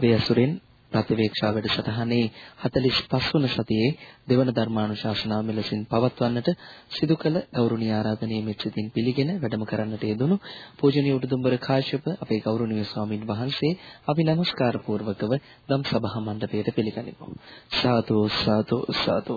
භාවනා රාමතාවයේ ඇසුරෙන් ප්‍රතිවේක්ෂා වැඩසටහනේ 45 වන සතියේ දෙවන ධර්මානුශාසනාව මෙලෙසින් පවත්වන්නට සිදු කළ ගෞරවනීය ආරාධනීය මෙත්සිතින් පිළිගෙන වැඩම කරන්නට යෙදුණු පූජනීය උඩුදුම්බර කාශ්‍යප අපේ ගෞරවනීය ස්වාමින් වහන්සේ අපි নমස්කාර පූර්වකව ධම් සභා මණ්ඩපයට පිළිගනිමු. සාදු සාදු සාදු.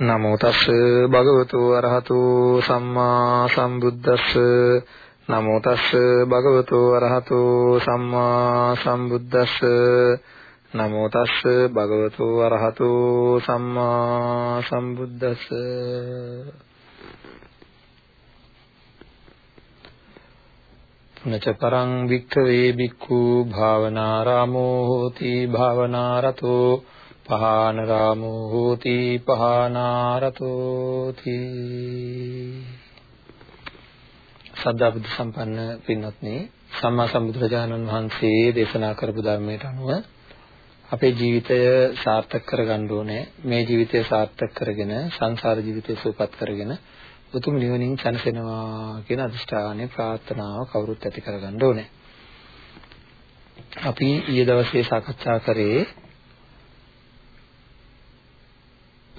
නමෝ තස් භගවතු අරහතු සම්මා සම්බුද්දස්ස. නමෝ තස් භගවතු අරහතු සම්මා සම්බුද්දස්ස. නමෝ තස් භගවතු අරහතු සම්මා සම්බුද්දස්ස. නච පරං වික්ඛවේ බික්ඛු භාවනාරාමෝ හෝති භාවනාරතෝ පහාන රාමෝ හෝති පහානාරතෝති සද්ධා බුද්ධ සම්පන්න පින්වත්නි සම්මා සම්බුදුරජාණන් වහන්සේ දේශනා කරපු ධර්මයට අනුව අපේ ජීවිතය සාර්ථක කරගන්න ඕනේ. මේ ජීවිතය සාර්ථක කරගෙන සංසාර ජීවිතය සුවපත් කරගෙන උතුම් නිවනින් සැනසෙනවා කියන අදිෂ්ඨානයේ ප්‍රාර්ථනාව කවුරුත් ඇති කරගන්න ඕනේ. අපි ඊයේ දවසේ සාකච්ඡා කරේ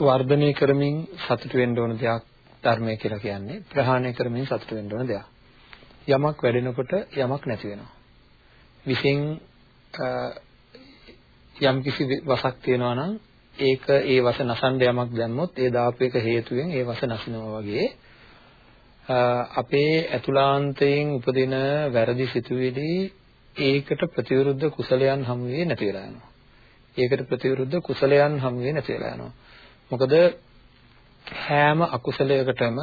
වර්ධනය කරමින් සතුට වෙන්න ඕන දෙයක් ධර්මය කියලා කියන්නේ ප්‍රහාණය කරමින් සතුට වෙන්න ඕන දෙයක්. යමක් වැඩෙනකොට යමක් නැති වෙනවා. විසින් යම් කිසි වසක් තියෙනවා නම් ඒක ඒ වස නසන්න යමක් දැම්මොත් ඒ දාපු එක හේතුවෙන් ඒ වස නසිනවා වගේ අපේ ඇතුළාන්තයෙන් උපදින වැරදි සිතුවිලි ඒකට ප්‍රතිවිරුද්ධ කුසලයන් හමුවේ නැති වෙලා යනවා. ඒකට ප්‍රතිවිරුද්ධ කුසලයන් හමුවේ නැති වෙලා යනවා. මොකද හැම අකුසලයකටම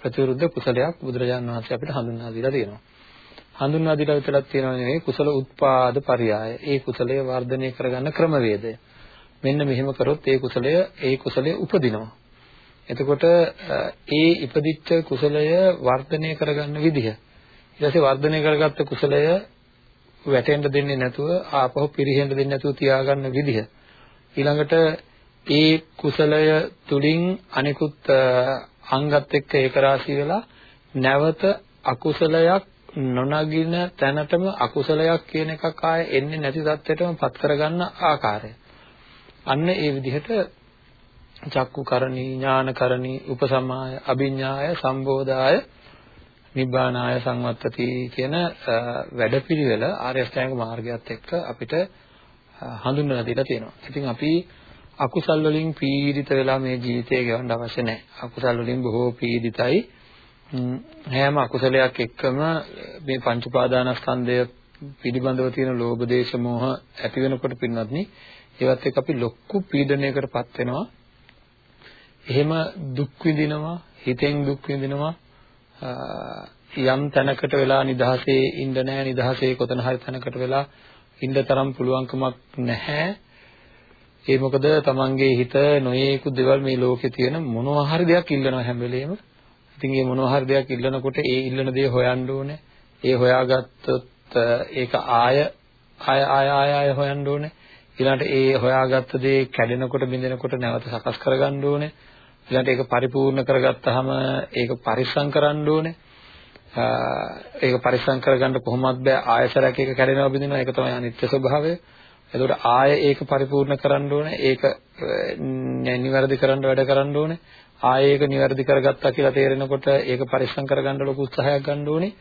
ප්‍රතිවිරුද්ධ කුසලයක් බුදුරජාණන් වහන්සේ අපිට හඳුන්වා දීලා තියෙනවා. හඳුන්වා දීලා විතරක් තියෙනව නෙවෙයි කුසල උත්පාද පරියාය. ඒ කුසලය වර්ධනය කරගන්න ක්‍රමවේදය. මෙන්න මෙහෙම කරොත් ඒ කුසලය ඒ කුසලය උපදිනවා. එතකොට ඒ ඉපදිච්ච කුසලය වර්ධනය කරගන්න විදිහ. ඊට පස්සේ වර්ධනය කරගත්ත කුසලය වැටෙන්න දෙන්නේ නැතුව ආපහු පිරිහෙන්න දෙන්නේ නැතුව තියාගන්න විදිහ. ඊළඟට ඒ කුසලය තුලින් අනිකුත් අංගත් එක්ක ඒක රාශී වෙලා නැවත අකුසලයක් නොනගින තැනටම අකුසලයක් කියන එකක් ආයේ එන්නේ නැති තත්ත්වයටම පත් කරගන්න ආකාරය. අන්න ඒ විදිහට චක්කු කරණී ඥාන කරණී උපසමාය අභිඥාය සම්බෝධාය නිබ්බානාය සංවත්තති කියන වැඩපිළිවෙල ආර්ය අෂ්ටාංග මාර්ගයත් එක්ක අපිට හඳුන්වලා දීලා තියෙනවා. ඉතින් අපි අකුසල් වලින් පීඩිත වෙලා මේ ජීවිතය ගෙවන්න අවශ්‍ය නැහැ. අකුසල් වලින් බොහෝ පීඩිතයි. හැම අකුසලයක් එක්කම මේ පංච උපාදානස්කන්ධය පිළිබඳව තියෙන ලෝභ දේශ මොහ ඇති වෙනකොට පින්වත්නි ඒවත් එක්ක අපි ලොකු පීඩනයකටපත් වෙනවා. එහෙම දුක් විඳිනවා, හිතෙන් දුක් විඳිනවා. යම් තැනකට වෙලා නිදහසේ ඉන්න නැහැ, නිදහසේ කොතන හරි තැනකට වෙලා ඉන්න තරම් පුළුවන්කමක් නැහැ. ඒ මොකද තමන්ගේ හිත නොයේකුත් දේවල් මේ ලෝකේ තියෙන මොනවා හරි දෙයක් ඉල්ලනවා හැම වෙලෙම. ඉතින් මේ මොනවා හරි දෙයක් ඉල්ලනකොට ඒ ඉල්ලන දේ හොයන්න ඕනේ. ඒ හොයාගත්තොත් ඒක ආය ආය ආය ආය ආය හොයන්න ඕනේ. ඊළඟට ඒ හොයාගත්ත දේ කැඩෙනකොට බිඳෙනකොට නැවත සකස් කරගන්න ඕනේ. ඊළඟට ඒක පරිපූර්ණ කරගත්තාම ඒක පරිස්සම් කරන්න ඕනේ. ඒක පරිස්සම් කරගන්න කොහොමද බෑ ආයසරයක් එක කැඩෙනවා බිඳෙනවා ඒක තමයි අනිත්‍ය ස්වභාවය. එතකොට ආය ඒක පරිපූර්ණ කරන්න ඕනේ. ඒක නිවැරදි කරන්න වැඩ කරන්න ඕනේ. ආය ඒක නිවැරදි කරගත්තා කියලා තේරෙනකොට ඒක පරිස්සම් කරගන්න ලොකු උත්සාහයක් ගන්න ඕනේ.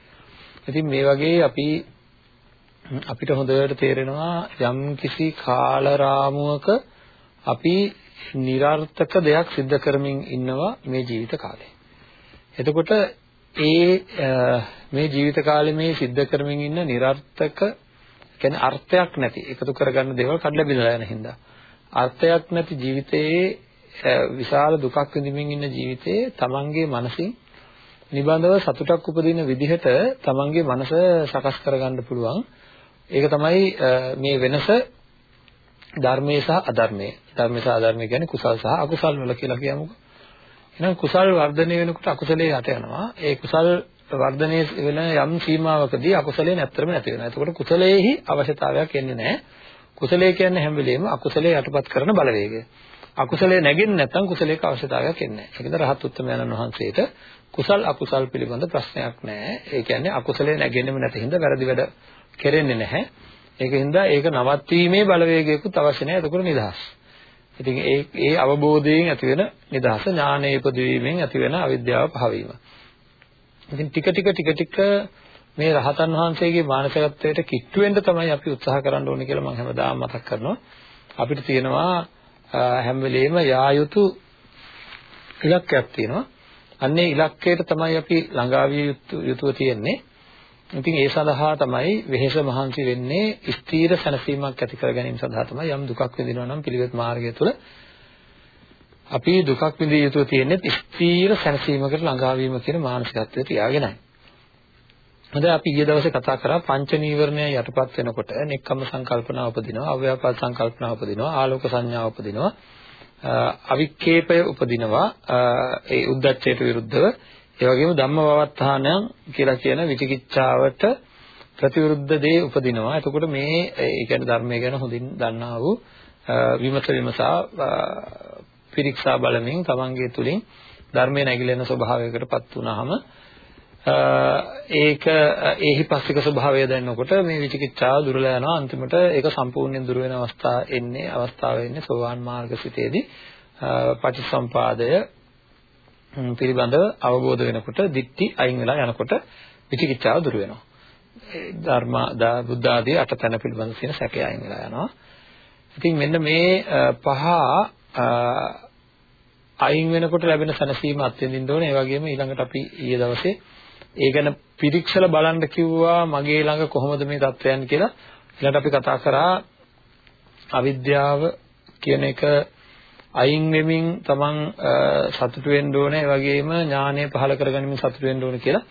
ඉතින් මේ වගේ අපි අපිට හොඳට තේරෙනවා යම් කිසි කාල රාමුවක අපි નિરර්ථක දෙයක් සිද්ධ කරමින් ඉන්නවා මේ ජීවිත කාලේ. එතකොට ඒ මේ ජීවිත කාලේ මේ සිද්ධ කරමින් ඉන්න નિરර්ථක කියන්නේ අර්ථයක් නැති එකතු කරගන්න දේවල් කඩලා බිඳලා යන හින්දා අර්ථයක් නැති ජීවිතයේ විශාල දුකක් විඳින්මින් ඉන්න ජීවිතයේ තමන්ගේ මනසින් නිබඳව සතුටක් උපදින විදිහට තමන්ගේ මනස සකස් කරගන්න පුළුවන් ඒක තමයි මේ වෙනස ධර්මයේ සහ අධර්මයේ. ධර්මයේ සහ අධර්මයේ කියන්නේ කුසල් සහ අකුසල් වල කියලා කියමුකෝ. එහෙනම් කුසල් වර්ධනය වෙනකොට අකුසලයේ යට යනවා. ඒ කුසල් වර්ධනය වෙන යම් සීමාවකදී අකුසලයේ නැත්තරම නැති වෙනවා. එතකොට කුසලයේහි අවශ්‍යතාවයක් එන්නේ නැහැ. කුසලයේ කියන්නේ හැම වෙලෙම අකුසලයේ යටපත් කරන බලවේගය. අකුසලයේ නැගෙන්නේ නැත්නම් කුසලයක අවශ්‍යතාවයක් එන්නේ නැහැ. ඒකද රහත් උත්තමයන්න් වහන්සේට කුසල් අකුසල් පිළිබඳ ප්‍රශ්නයක් නැහැ. ඒ කියන්නේ අකුසලයේ නැගෙන්නෙම නැති හින්දා වැරදි වැඩ කෙරෙන්නේ නැහැ. ඒකින්ද ඒක නවත්වීමේ බලවේගයකුත් අවශ්‍ය නැහැ. එතකොට නිදහස්. ඉතින් ඒ ඒ අවබෝධයෙන් ඇති වෙන නිදහස ඥානයේ ඉපදවීමෙන් ඇති වෙන අවිද්‍යාව පහවීම. ඉතින් ටික ටික ටික ටික මේ රහතන් වහන්සේගේ මානසිකත්වයට කිට්ටු වෙන්න තමයි අපි උත්සාහ කරන්න ඕනේ කියලා මම හැමදාම මතක් කරනවා. අපිට තියෙනවා හැම වෙලෙම යා යුතු ඉලක්කයක් තියෙනවා. අන්නේ ඉලක්කයට තමයි අපි ළඟා විය යුතුව තියෙන්නේ. ඉතින් ඒ සඳහා තමයි වෙහෙස මහන්සි වෙන්නේ ස්ථීර සැනසීමක් ඇති කර ගැනීම සඳහා තමයි යම් දුකක් විඳිනවා නම් පිළිවෙත් මාර්ගය තුළ අපි දුකක් විඳිය යුතු තියෙන්නේ ස්ථීර සැනසීමකට ළඟා වීම කියන මානසිකත්වය තියාගෙනයි. හොඳ අපි ඊයේ දවසේ කතා කරා පංච නීවරණය යටපත් වෙනකොට නෙක්කම්ම සංකල්පනා උපදිනවා, අව්‍යාපාද සංකල්පනා උපදිනවා, ආලෝක සංඥා උපදිනවා, අවික්කේපය උපදිනවා, ඒ උද්දච්චයට විරුද්ධව ඒ වගේම ධම්මවවත්තානයන් කියලා කියන විචිකිච්ඡාවට ප්‍රතිවිරුද්ධ දේ උපදිනවා. එතකොට මේ ඒ කියන්නේ ධර්මය ගැන හොඳින් දන්නා වූ විමස විමසා පිරික්සා බලමින් තමන්ගේ තුලින් ධර්මයේ නැగిලෙන ස්වභාවයකටපත් වුනහම ඒක ඒහි පස්සික ස්වභාවය දැනනකොට මේ විචිකිච්ඡාව දුරලා යනවා අන්තිමට ඒක සම්පූර්ණයෙන් දුර වෙන අවස්ථාව එන්නේ අවස්ථාව එන්නේ සෝවාන් මාර්ග සිතේදී පටිසම්පාදය පිළිබඳව අවබෝධ වෙනකොට දික්ටි අයින් වෙලා යනකොට විචිකිච්ඡාව දුර වෙනවා. ධර්ම බුද්ධ ආදී අටතන පිළිබඳ තියෙන සැකය අයින් වෙලා යනවා. ඉතින් මෙන්න මේ පහ අයින් වෙනකොට ලැබෙන සැනසීම අත්විඳින්න ඕනේ. ඒ වගේම ඊළඟට අපි ඊයේ දවසේ ඒ ගැන පිරික්සලා බලන්න කිව්වා මගේ ළඟ කොහොමද මේ தත්වයන් කියලා. ඊළඟට අපි කතා කරා අවිද්‍යාව කියන එක අයින් වෙමින් තමන් සතුටු වෙන්න ඕනේ. ඒ වගේම ඥානය පහළ කරගනිමින් සතුටු වෙන්න ඕනේ කියලා.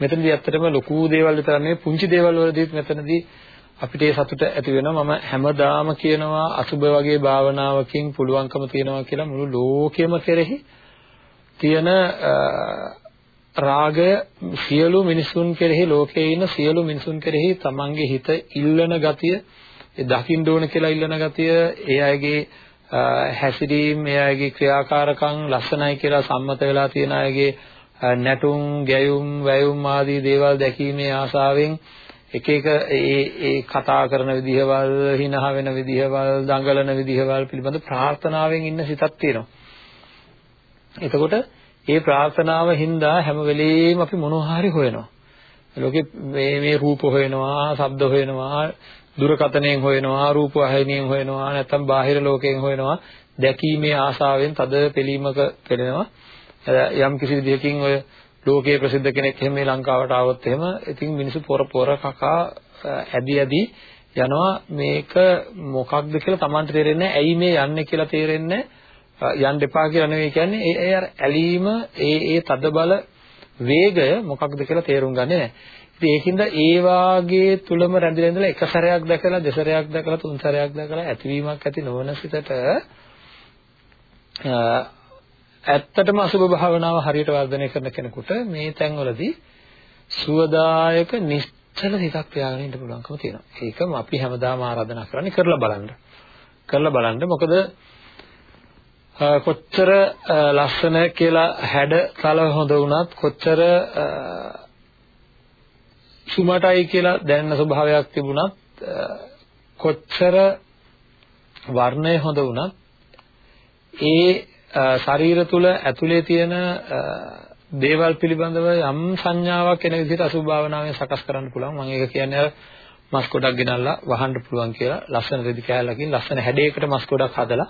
මෙතනදී ඇත්තටම ලොකු දේවල් විතර නෙවෙයි පුංචි දේවල් වලදීත් මෙතනදී අපිට ඒ සතුට ඇති වෙනවා. මම හැමදාම කියනවා අසුබ වගේ භාවනාවකින් පුළුවන්කම තියනවා කියලා මුළු ලෝකෙම කෙරෙහි තියෙන රාගය සියලු මිනිසුන් කෙරෙහි ලෝකයේ ඉන්න සියලු මිනිසුන් කෙරෙහි තමන්ගේ හිත ඉල්ලන ගතිය ඒ දකින්න ඕන කියලා ඉල්ලන ගතිය ඒ අයගේ හැසිරීම එයාගේ ක්‍රියාකාරකම් ලස්සනයි කියලා සම්මත වෙලා තියෙන අයගේ නැටුම් ගැයුම් වැයුම් ආදී දේවල් දැකීමේ ආසාවෙන් එක එක ඒ ඒ කතා කරන විදිහවල් හිනහ වෙන විදිහවල් දඟලන විදිහවල් පිළිබඳ ප්‍රාර්ථනාවෙන් ඉන්න සිතක් තියෙනවා. එතකොට ඒ ප්‍රාර්ථනාව හින්දා හැම වෙලෙම අපි මොනවා හරි හොයනවා. ලෝකේ මේ මේ රූප හොයනවා, ශබ්ද හොයනවා, දුරකතණයෙන් හොයනවා රූප වහිනියෙන් හොයනවා නැත්නම් බාහිර ලෝකයෙන් හොයනවා දැකීමේ ආසාවෙන් තද පෙලීමක පෙළෙනවා යම් කිසි විදිහකින් ඔය ලෝකයේ ප්‍රසිද්ධ කෙනෙක් එහෙම මේ ලංකාවට ආවොත් එහෙම ඉතින් මිනිස්සු පොර පොර කකා ඇදි ඇදි යනවා. මේක මොකක්ද කියලා Tamanට තේරෙන්නේ ඇයි මේ යන්නේ කියලා තේරෙන්නේ යන්න එපා කියලා නෙවෙයි කියන්නේ. ඒ ඒ අර ඇලීම ඒ ඒ තද බල වේගය මොකක්ද කියලා තේරුම් ගන්නේ නැහැ. ඉතින් ඒකින්ද ඒ වාගේ තුලම රැඳිලා ඉඳලා එක සැරයක් දැකලා දෙසරයක් දැකලා තුන් සැරයක් දැකලා ඇතිවීමක් ඇති නොවන සිතට ඇත්තටම අසුභ භාවනාව හරියට වර්ධනය කරන කෙනෙකුට මේ තැන්වලදී සුවදායක නිශ්චල හිතක් තියාගෙන ඉන්න පුළුවන්කම තියෙනවා. ඒකම අපි හැමදාම ආරාධනා කරන්නේ කරලා බලන්න. කරලා බලන්න මොකද කොච්චර ලස්සන කියලා හැඩ තල හොඳ වුණත් කොච්චර සුමටයි කියලා දැනෙන ස්වභාවයක් තිබුණත් කොච්චර වර්ණය හොඳ වුණත් ඒ ශරීර තුල ඇතුලේ තියෙන දේවල් පිළිබඳව යම් සංඥාවක් එන විදිහට අසුභ භාවනාවෙන් සකස් කරන්න පුළුවන් මම ඒක කියන්නේ අර මස් ගොඩක් ගෙනල්ලා වහන්න පුළුවන් කියලා ලස්සන රෙදි කෑල්ලකින් ලස්සන හැඩයකට මස් ගොඩක් හදලා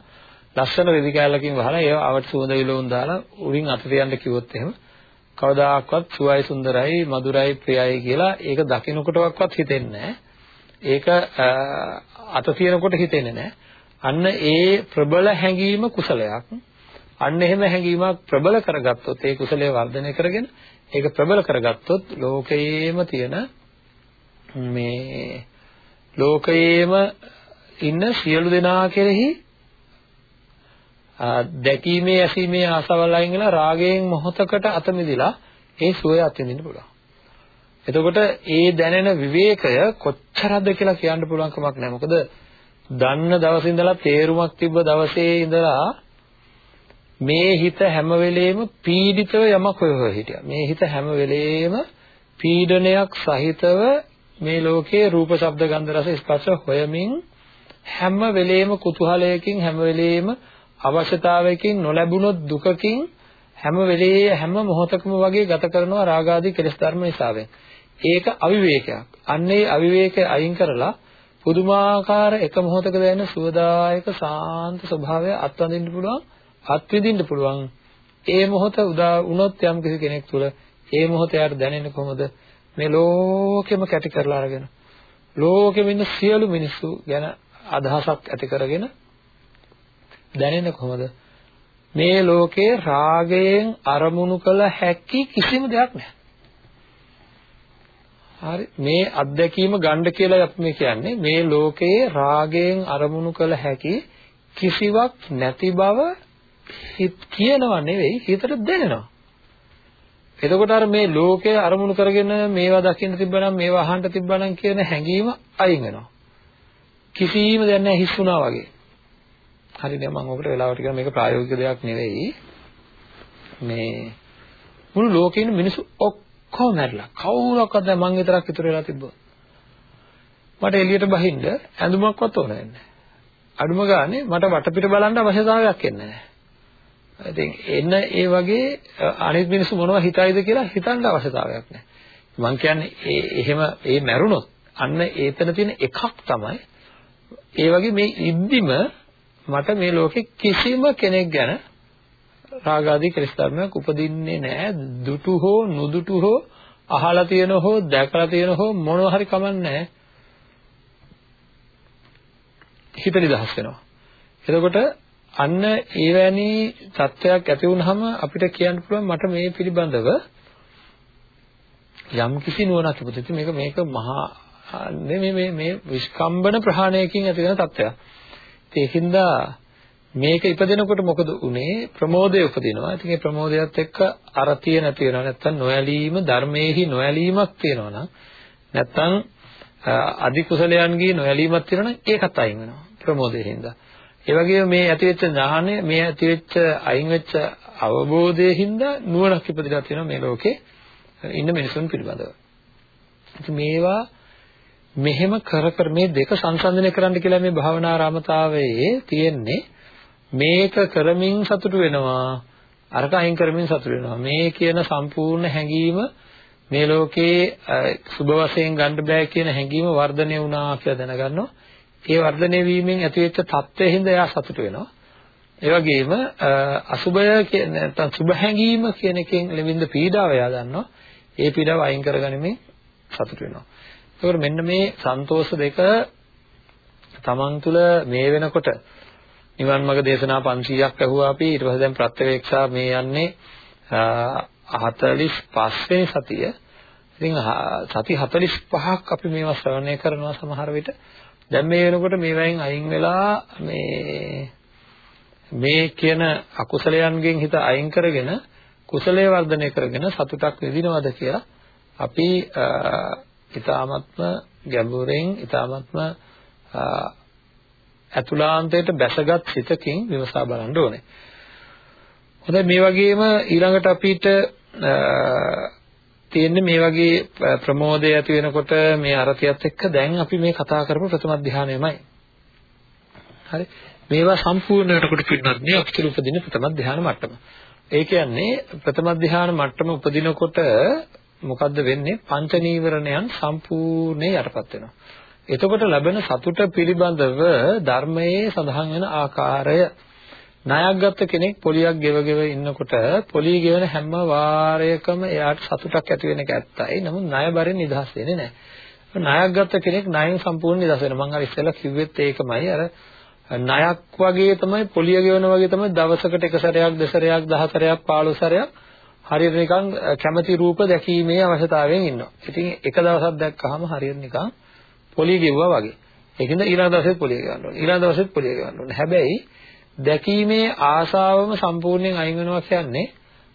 ලස්සන රෙදි කෑල්ලකින් වහලා ඒව අවට සුවඳ විලවුන් දාලා උඩින් අත තියන්න කිව්වොත් එහෙම කවදාකවත් සුවයි සුන්දරයි මధుරයි ප්‍රියයි කියලා ඒක දකින්නකොටවත් හිතෙන්නේ ඒක අත තියනකොට හිතෙන්නේ නැහැ. අන්න ඒ ප්‍රබල හැඟීම කුසලයක්. අන්න එහෙම හැඟීමක් ප්‍රබල කරගත්තොත් ඒ කුසලයේ වර්ධනය කරගෙන ඒක ප්‍රබල කරගත්තොත් ලෝකයේම තියෙන මේ ලෝකයේම ඉන්න සියලු දෙනා කෙරෙහි දැකීමේ ඇසීමේ ආසාවල් අයින් වෙලා රාගයෙන් මොහතකට අත මිදලා ඒ සුවය අත්විඳින්න පුළුවන්. එතකොට ඒ දැනෙන විවේකය කොච්චරද කියලා කියන්න පුළුවන් කමක් නැහැ. මොකද දන්න දවසේ ඉඳලා තේරුමක් තිබ්බ දවසේ ඉඳලා මේ හිත හැම වෙලෙම පීඩිතව යමක් හොය හොය හිටියා. මේ හිත හැම වෙලෙම පීඩනයක් සහිතව මේ ලෝකයේ රූප, ශබ්ද, ගන්ධ, රස, ස්පර්ශ හොයමින් හැම වෙලෙම කුතුහලයකින් හැම වෙලෙම අවශ්‍යතාවයකින් නොලැබුණොත් දුකකින් හැම වෙලේ හැම මොහොතකම වගේ ගත කරනවා රාගාදී කෙලෙස් ධර්ම නිසාවෙන්. ඒක අවිවේකයක්. අන්න ඒ අවිවේකය අයින් කරලා පුදුමාකාර එක මොහොතක දැනෙන සුවදායක සාන්ත ස්වභාවය අත්විඳින්න පුළුවන් අත්විඳින්න පුළුවන්. ඒ මොහොත උදා වුණොත් යම් කිසි කෙනෙක් තුළ ඒ මොහොත යාට දැනෙන්නේ කොහොමද? මේ ලෝකෙම කැටි කරලා අරගෙන ලෝකෙම ඉන්න සියලු මිනිස්සු ගැන අදහසක් ඇති කරගෙන දැනෙන්නේ කොහොමද? මේ ලෝකේ රාගයෙන් අරමුණු කළ හැකි කිසිම දෙයක් නැහැ. හරි. මේ අත්දැකීම ගන්න කියලා අපි මේ කියන්නේ මේ ලෝකයේ රාගයෙන් අරමුණු කළ හැකි කිසිවක් නැති බව කියනවා නෙවෙයි හිතට දැනෙනවා. එතකොට අර මේ ලෝකය අරමුණු කරගෙන මේවා දකින්න තිබ්බනම් මේවා අහන්න තිබ්බනම් කියන හැඟීම අයින් වෙනවා. කිසිම දෙයක් නැහැ හිස් වුණා වගේ. හරිද මම ඔකට වෙලාවට කියන මේක ප්‍රායෝගික දෙයක් නෙවෙයි. මේ මුළු ලෝකේ ඉන්න මිනිස්සු ඔක්කොම මැරිලා. කවුරක්වත් දැන් මං විතරක් ඉතුරු වෙලා තිබ්බා. මට එළියට බහින්න ඇඳුමක්වත් ඕන නැහැ. අඩුම ගානේ මට වටපිට බලන්න අවශ්‍යතාවයක් එන්නේ නැහැ. ඉතින් එන්න ඒ වගේ අනිත් මිනිස්සු මොනවද හිතයිද කියලා හිතන්න අවශ්‍යතාවයක් නැහැ. මං කියන්නේ ඒ එහෙම ඒ මැරුණොත් අන්න ඒතන තියෙන එකක් තමයි ඒ වගේ මේ ඉද්දිම මට මේ ලෝකේ කිසිම කෙනෙක් ගැන රාගාදී කෙලෙස් ධර්මයක් උපදින්නේ නැහැ. දුටු හෝ නුදුටු හෝ අහලා තියෙන හෝ දැකලා තියෙන හෝ මොනවා හරි කමන්නේ හිත නිදහස් වෙනවා. එතකොට අන්න ඒවැනි තත්වයක් ඇති වුනහම අපිට කියන්න පුළුවන් මට මේ පිළිබඳව යම් කිසි නුවණක් ඉපදුති මේක මේක මහා මේ මේ මේ විස්කම්බන ප්‍රහාණයකින් ඇති වෙන තත්වයක්. ඒකින්ද මේක ඉපදෙනකොට මොකද උනේ ප්‍රමෝදය උපදිනවා. ඉතින් ඒ ප්‍රමෝදයත් එක්ක අරතිය නැති වෙනවා. නැත්තම් නොඇලීම ධර්මයේහි නොඇලීමක් තියෙනවා නම් නැත්තම් අධි කුසලයන්ගේ නොඇලීමක් තියෙනවා නම් ඒකත් අයින් වෙනවා. ප්‍රමෝදයෙන් හින්දා. ඒ වගේම මේ ඇතිවෙච්ච ඥානය, මේ ඇතිවෙච්ච අයින් වෙච්ච අවබෝධයෙන් හින්දා නුවණක් ඉපදලා තියෙනවා මේ ලෝකේ ඉන්න මිනිසුන් පිළිබඳව. ඉතින් මේවා මෙහෙම කර කර මේ දෙක සංසන්දනය කරන්න කියලා මේ භාවනා රාමතාවයේ තියෙන්නේ මේක කරමින් සතුටු වෙනවා අරක අයින් කරමින් සතුටු වෙනවා මේ කියන සම්පූර්ණ හැඟීම මේ ලෝකේ සුබ වශයෙන් ගන්න බෑ කියන හැඟීම වර්ධනය වුණා කියලා දැනගන්නවා ඒ වර්ධනය වීමෙන් ඇතිවෙච්ච தත්ත්වයෙන් හින්දා එයා සතුටු වෙනවා ඒ වගේම අසුබය කියන නැත්නම් සුබ හැඟීම කියන එකෙන් ලැබෙන පීඩාව එයා දන්නවා ඒ පීඩාව අයින් කරගනිමින් සතුටු වෙනවා ඒකෝර මෙන්න මේ සන්තෝෂ දෙක තමන් තුළ මේ වෙනකොට නිවන් මාර්ග දේශනා 500ක් ඇහුවා අපි ඊට පස්සේ දැන් ප්‍රත්‍යවේක්ෂා මේ යන්නේ 45 වෙනි සතිය. ඉතින් සති 45ක් අපි මේවා ශ්‍රවණය කරනවා සමහර විට. දැන් මේ වෙනකොට මේවෙන් අයින් වෙලා මේ මේ කියන අකුසලයන්ගෙන් හිත අයින් කරගෙන කුසලයේ වර්ධනය කරගෙන සතුටක් විඳිනවද කියලා අපි ඊ타මත්ම ගැඹුරෙන් ඊ타මත්ම ඇතුළාන්තයට බැසගත් සිතකින් විමසා බලන්න ඕනේ. හොඳයි මේ වගේම ඊළඟට අපිට තියෙන්නේ මේ වගේ ප්‍රමෝදය ඇති වෙනකොට මේ අරතියත් එක්ක දැන් අපි මේ කතා කරපු ප්‍රථම ධානයමයි. හරි. මේවා සම්පූර්ණ වෙනකොට පින්නත් අපිට උපදින ප්‍රථම ධාන මට්ටම. ඒ කියන්නේ ප්‍රථම ධාන මට්ටම උපදිනකොට මොකද්ද වෙන්නේ? පංච නීවරණයන් සම්පූර්ණයෙන් යටපත් වෙනවා. එතකොට ලැබෙන සතුට පිළිබඳව ධර්මයේ සඳහන් වෙන ආකාරය ණයක් ගත්ත කෙනෙක් පොලියක් ගෙවගෙව ඉන්නකොට පොලිය ගෙවන හැම වාරයකම එයාට සතුටක් ඇති වෙන එක ඇත්තයි. නමුත් ණය බරෙන් නිදහස් වෙන්නේ නැහැ. ණයක් ගත්ත කෙනෙක් ණයෙන් සම්පූර්ණ නිදහස් වෙනවා. මම අර ඉස්සෙල්ලා කිව්වෙත් ඒකමයි. අර ණයක් වගේ තමයි පොලිය ගෙවන වගේ තමයි දවසකට එක සැරයක් දෙසරයක් දහ සැරයක් 15 සැරයක් හරියට නිකන් කැමැති රූප දැකීමේ අවශ්‍යතාවයෙන් ඉන්නවා. ඉතින් එක දවසක් දැක්කහම හරියට නිකන් පොලිය ගෙවුවා වගේ. ඒකින්ද ඊළඟ දවසෙත් පොලිය ගෙවන්න ඕනේ. ඊළඟ දවසෙත් පොලිය ගෙවන්න ඕනේ. හැබැයි දැකීමේ ආසාවම සම්පූර්ණයෙන් අයින් වෙනවා කියන්නේ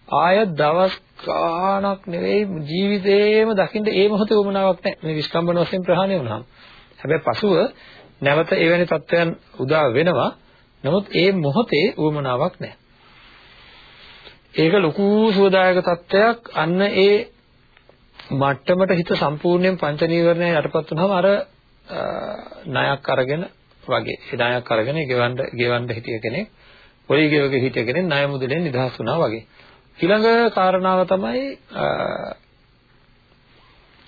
ආය දවස් ගාණක් නෙවෙයි ජීවිතේම දකින්න ඒ මොහොතේ උමනාවක් නැහැ. මේ විස්කම්බන වශයෙන් ප්‍රහාණය වුණාම. හැබැයි පසුව නැවත එවැනි තත්ත්වයන් උදා වෙනවා. නමුත් ඒ මොහොතේ උමනාවක් නැහැ. ඒක ලොකු සුවදායක තත්ත්වයක් අන්න ඒ මට්ටමට හිත සම්පූර්ණයෙන් පංච නීවරණය යටපත් වුනහම අර ණයක් අරගෙන වගේ ඒ ණයක් අරගෙන ගෙවන්න ගෙවන්න හිටිය කෙනෙක් පොලි ගෙවක හිටිය කෙනෙක් ණය මුදලෙන් නිදහස් වුණා වගේ ඊළඟ කාරණාව තමයි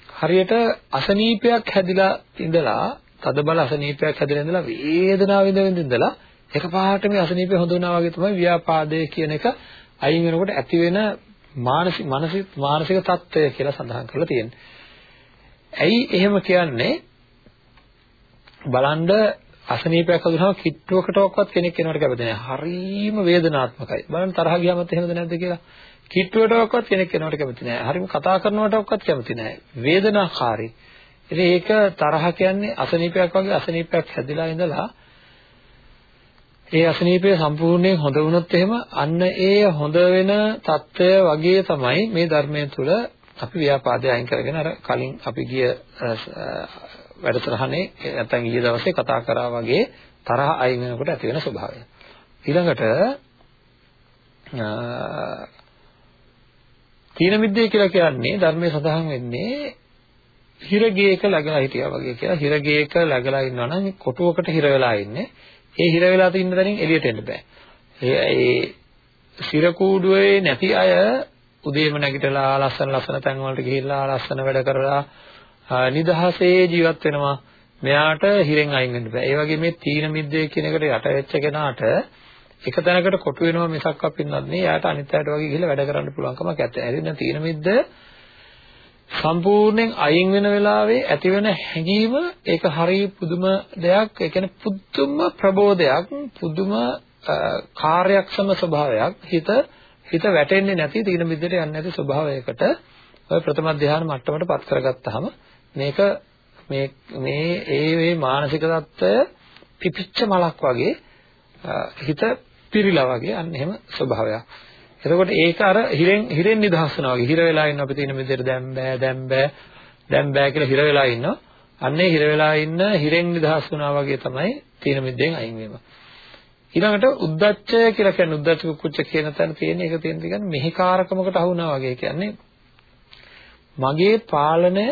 හරියට අසනීපයක් හැදිලා ඉඳලා තදබල අසනීපයක් හැදිලා ඉඳලා වේදනාව විඳින්න ඉඳලා එකපාරට මේ අසනීපය හොඳ වුණා වගේ තමයි ව්‍යාපාදය කියන එක අයින් වෙනකොට ඇති වෙන මානසික මානසික මානසික තත්ත්වය කියලා සඳහන් කරලා තියෙනවා. ඇයි එහෙම කියන්නේ? බලන්න අසනීපයක් හඳුනනවා කිට්ටුවකටවත් කෙනෙක් කෙනාට කැපදෙන්නේ නැහැ. හරිම වේදනාත්මකයි. බලන්න තරහ ගියාමත් එහෙමද නැද්ද කියලා. කිට්ටුවටවත් කෙනෙක් කෙනාට කැමති නැහැ. හරිම කතා කරනවටවත් කැමති නැහැ. වේදනාකාරී. ඉතින් ඒක තරහ කියන්නේ අසනීපයක් වගේ අසනීපයක් හැදිලා ඉඳලා ඒ අසනීපය සම්පූර්ණයෙන් හොඳ වුණොත් එහෙම අන්න ඒ හොඳ වෙන తত্ত্বය වගේ තමයි මේ ධර්මය තුළ අපි ව්‍යාපාදය අයින් කරගෙන අර කලින් අපි ගිය වැඩසටහනේ නැත්නම් ඊයේ දවසේ කතා කරා වගේ තරහ අයින් වෙනකොට ඇති වෙන ස්වභාවය. ඊළඟට තීන මිද්දේ කියලා කියන්නේ ධර්මයේ සඳහන් වෙන්නේ හිරගේක läගලා හිටියා වගේ කියලා. හිරගේක läගලා ඉන්නවා නම් කොටුවකට හිර වෙලා ඉන්නේ. ඒ හිර වෙලා තින්න තැනින් එළියට එන්න බෑ. ඒ සිර කූඩුවේ නැති අය උදේම නැගිටලා ලස්සන ලස්සන තැන් වලට ගිහිල්ලා ලස්සන වැඩ කරලා නිදහසේ ජීවත් වෙනවා. මෙයාට හිරෙන් අයින් වෙන්න බෑ. ඒ වගේ මේ තීන මිද්දේ කියන එකට යට වෙච්ච කෙනාට එක තැනකට කොටු වෙනවා මිසක් අපින්නත් නේ. යාට අනිත් අයට වගේ ගිහිල්ලා වැඩ කරන්න පුළුවන් කමක් නැත්තේ. ඇරින්න තීන මිද්ද සම්පූර්ණයෙන් අයින් වෙන වෙලාවේ ඇතිවෙන හැඟීම ඒක හරිය පුදුම දෙයක් ඒ කියන්නේ පුදුම ප්‍රබෝධයක් පුදුම කාර්යක්ෂම ස්වභාවයක් හිත හිත වැටෙන්නේ නැති තීන මිද්දට යන්නේ නැති ස්වභාවයකට ඔය ප්‍රථම ධ්‍යාන මට්ටමට පත් කරගත්තාම මේක මේ මේ ඒ ඒ මානසික தত্ত্বය පිපිච්ච මලක් වගේ හිත පිරිලා වගේ අන්න එහෙම ස්වභාවයක්. එතකොට ඒක අර හිරෙන් හිරෙන් නිදහස් වෙනවා වගේ. හිර වෙලා ඉන්න අපි තියෙන මෙතෙර දැන් බෑ දැන් බෑ දැන් බෑ කියලා හිර වෙලා ඉන්නවා. අන්නේ හිර වෙලා ඉන්න හිරෙන් නිදහස් වුණා වගේ තමයි තීන මිද්දෙන් අයින් වීම. ඊළඟට උද්දච්චය කියලා කියන්නේ උද්දච්ච කුච්ච කියන තැන තියෙන එක තියෙන කියන්නේ මෙහි කාරකමකට අහු වුණා වගේ කියන්නේ මගේ පාලනය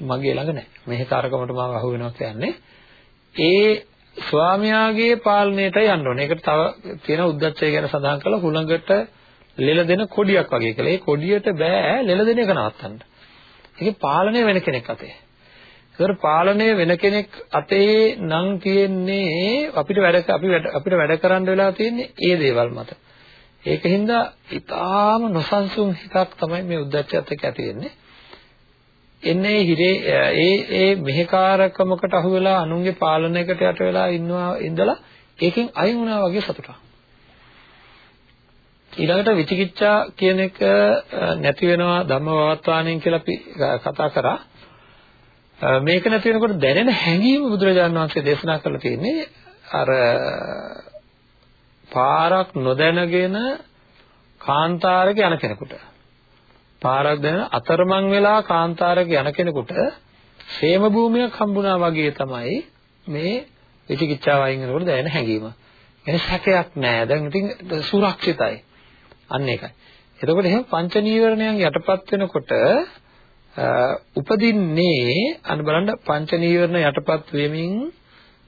මගේ ළඟ නැහැ. මෙහිකාරකමට මාව අහු වෙනවා කියන්නේ ඒ ස්වාමියාගේ පාලනයට යන්න ඕනේ. ඒකට තව තියෙන උද්දච්චය ගැන සඳහන් කළා හුළඟට ලෙල දෙන කොඩියක් වගේ කියලා. ඒ කොඩියට බෑ ලෙල දෙන එක නවත්තන්න. ඒක පාලනය වෙන කෙනෙක් අතේ. ඒතර පාලනය වෙන කෙනෙක් අතේ නම් තියෙන්නේ අපිට වැඩ අපි අපිට වැඩ කරන්න වෙලා තියෙන්නේ ඒ දේවල් මත. ඒකින්ද ඊටාම නොසන්සුන් හිතක් තමයි මේ උද්දච්චයත් එක්ක ඇති වෙන්නේ. එන්නේ හිරේ ඒ ඒ මෙහෙකාරකමකට අහු වෙලා අනුන්ගේ පාලනයකට යට වෙලා ඉන්නවා ඉඳලා ඒකෙන් අයින් වුණා වගේ සතුටක්. ඊළඟට විචිකිච්ඡා කියන එක නැති වෙනවා ධම්මවවත්වාණයෙන් කියලා අපි කතා කරා. මේක නැති වෙනකොට දැනෙන හැඟීම බුදුරජාණන් වහන්සේ දේශනා කරලා තියෙන්නේ අර පාරක් නොදැනගෙන කාන්තාරක යන කෙනෙකුට. පාරක් දැන අතරමං වෙලා කාන්තාරක යන කෙනෙකුට ෂේම භූමියක් හම්බුණා වගේ තමයි මේ විචිකිච්ඡාව අයින් වෙනකොට දැනෙන හැඟීම. එනේ සැකයක් නෑ. දැන් ඉතින් සුරක්ෂිතයි. අන්න ඒකයි. එතකොට එහෙනම් පංච නීවරණයන් යටපත් වෙනකොට උපදින්නේ අන්න බලන්න පංච නීවරණ යටපත් වෙමින්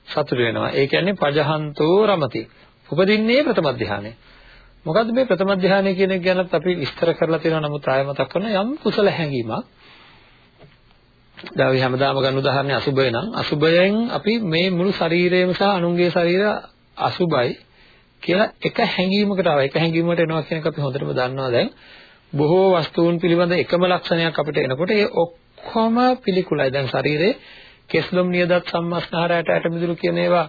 සතුට වෙනවා. ඒ කියන්නේ පජහන්තෝ රමති. උපදින්නේ ප්‍රථම ධානය. මොකද්ද මේ ප්‍රථම ධානය කියන එක ගැනත් අපි විස්තර කරලා තියෙනවා. නමුත් ආයෙ මතක් කරන යම් කුසල හැඟීමක්. දැන් අපි හැමදාම ගන්න උදාහරණය අසුබය නම් අසුබයෙන් අපි මේ මුළු ශරීරයම සහ අනුන්ගේ ශරීර අසුබයි කියලා එක හැඟීමකට ආවා. එක හැඟීමකට එනවා කියන එක අපි හොඳටම දන්නවා දැන්. බොහෝ වස්තුන් පිළිබඳ එකම ලක්ෂණයක් අපිට එනකොට ඒ ඔක්කොම පිළිකුලයි. දැන් ශරීරේ කෙස්ලොම් නියදත් සම්මස්නහරයට ඇට මිදුළු කියන ඒවා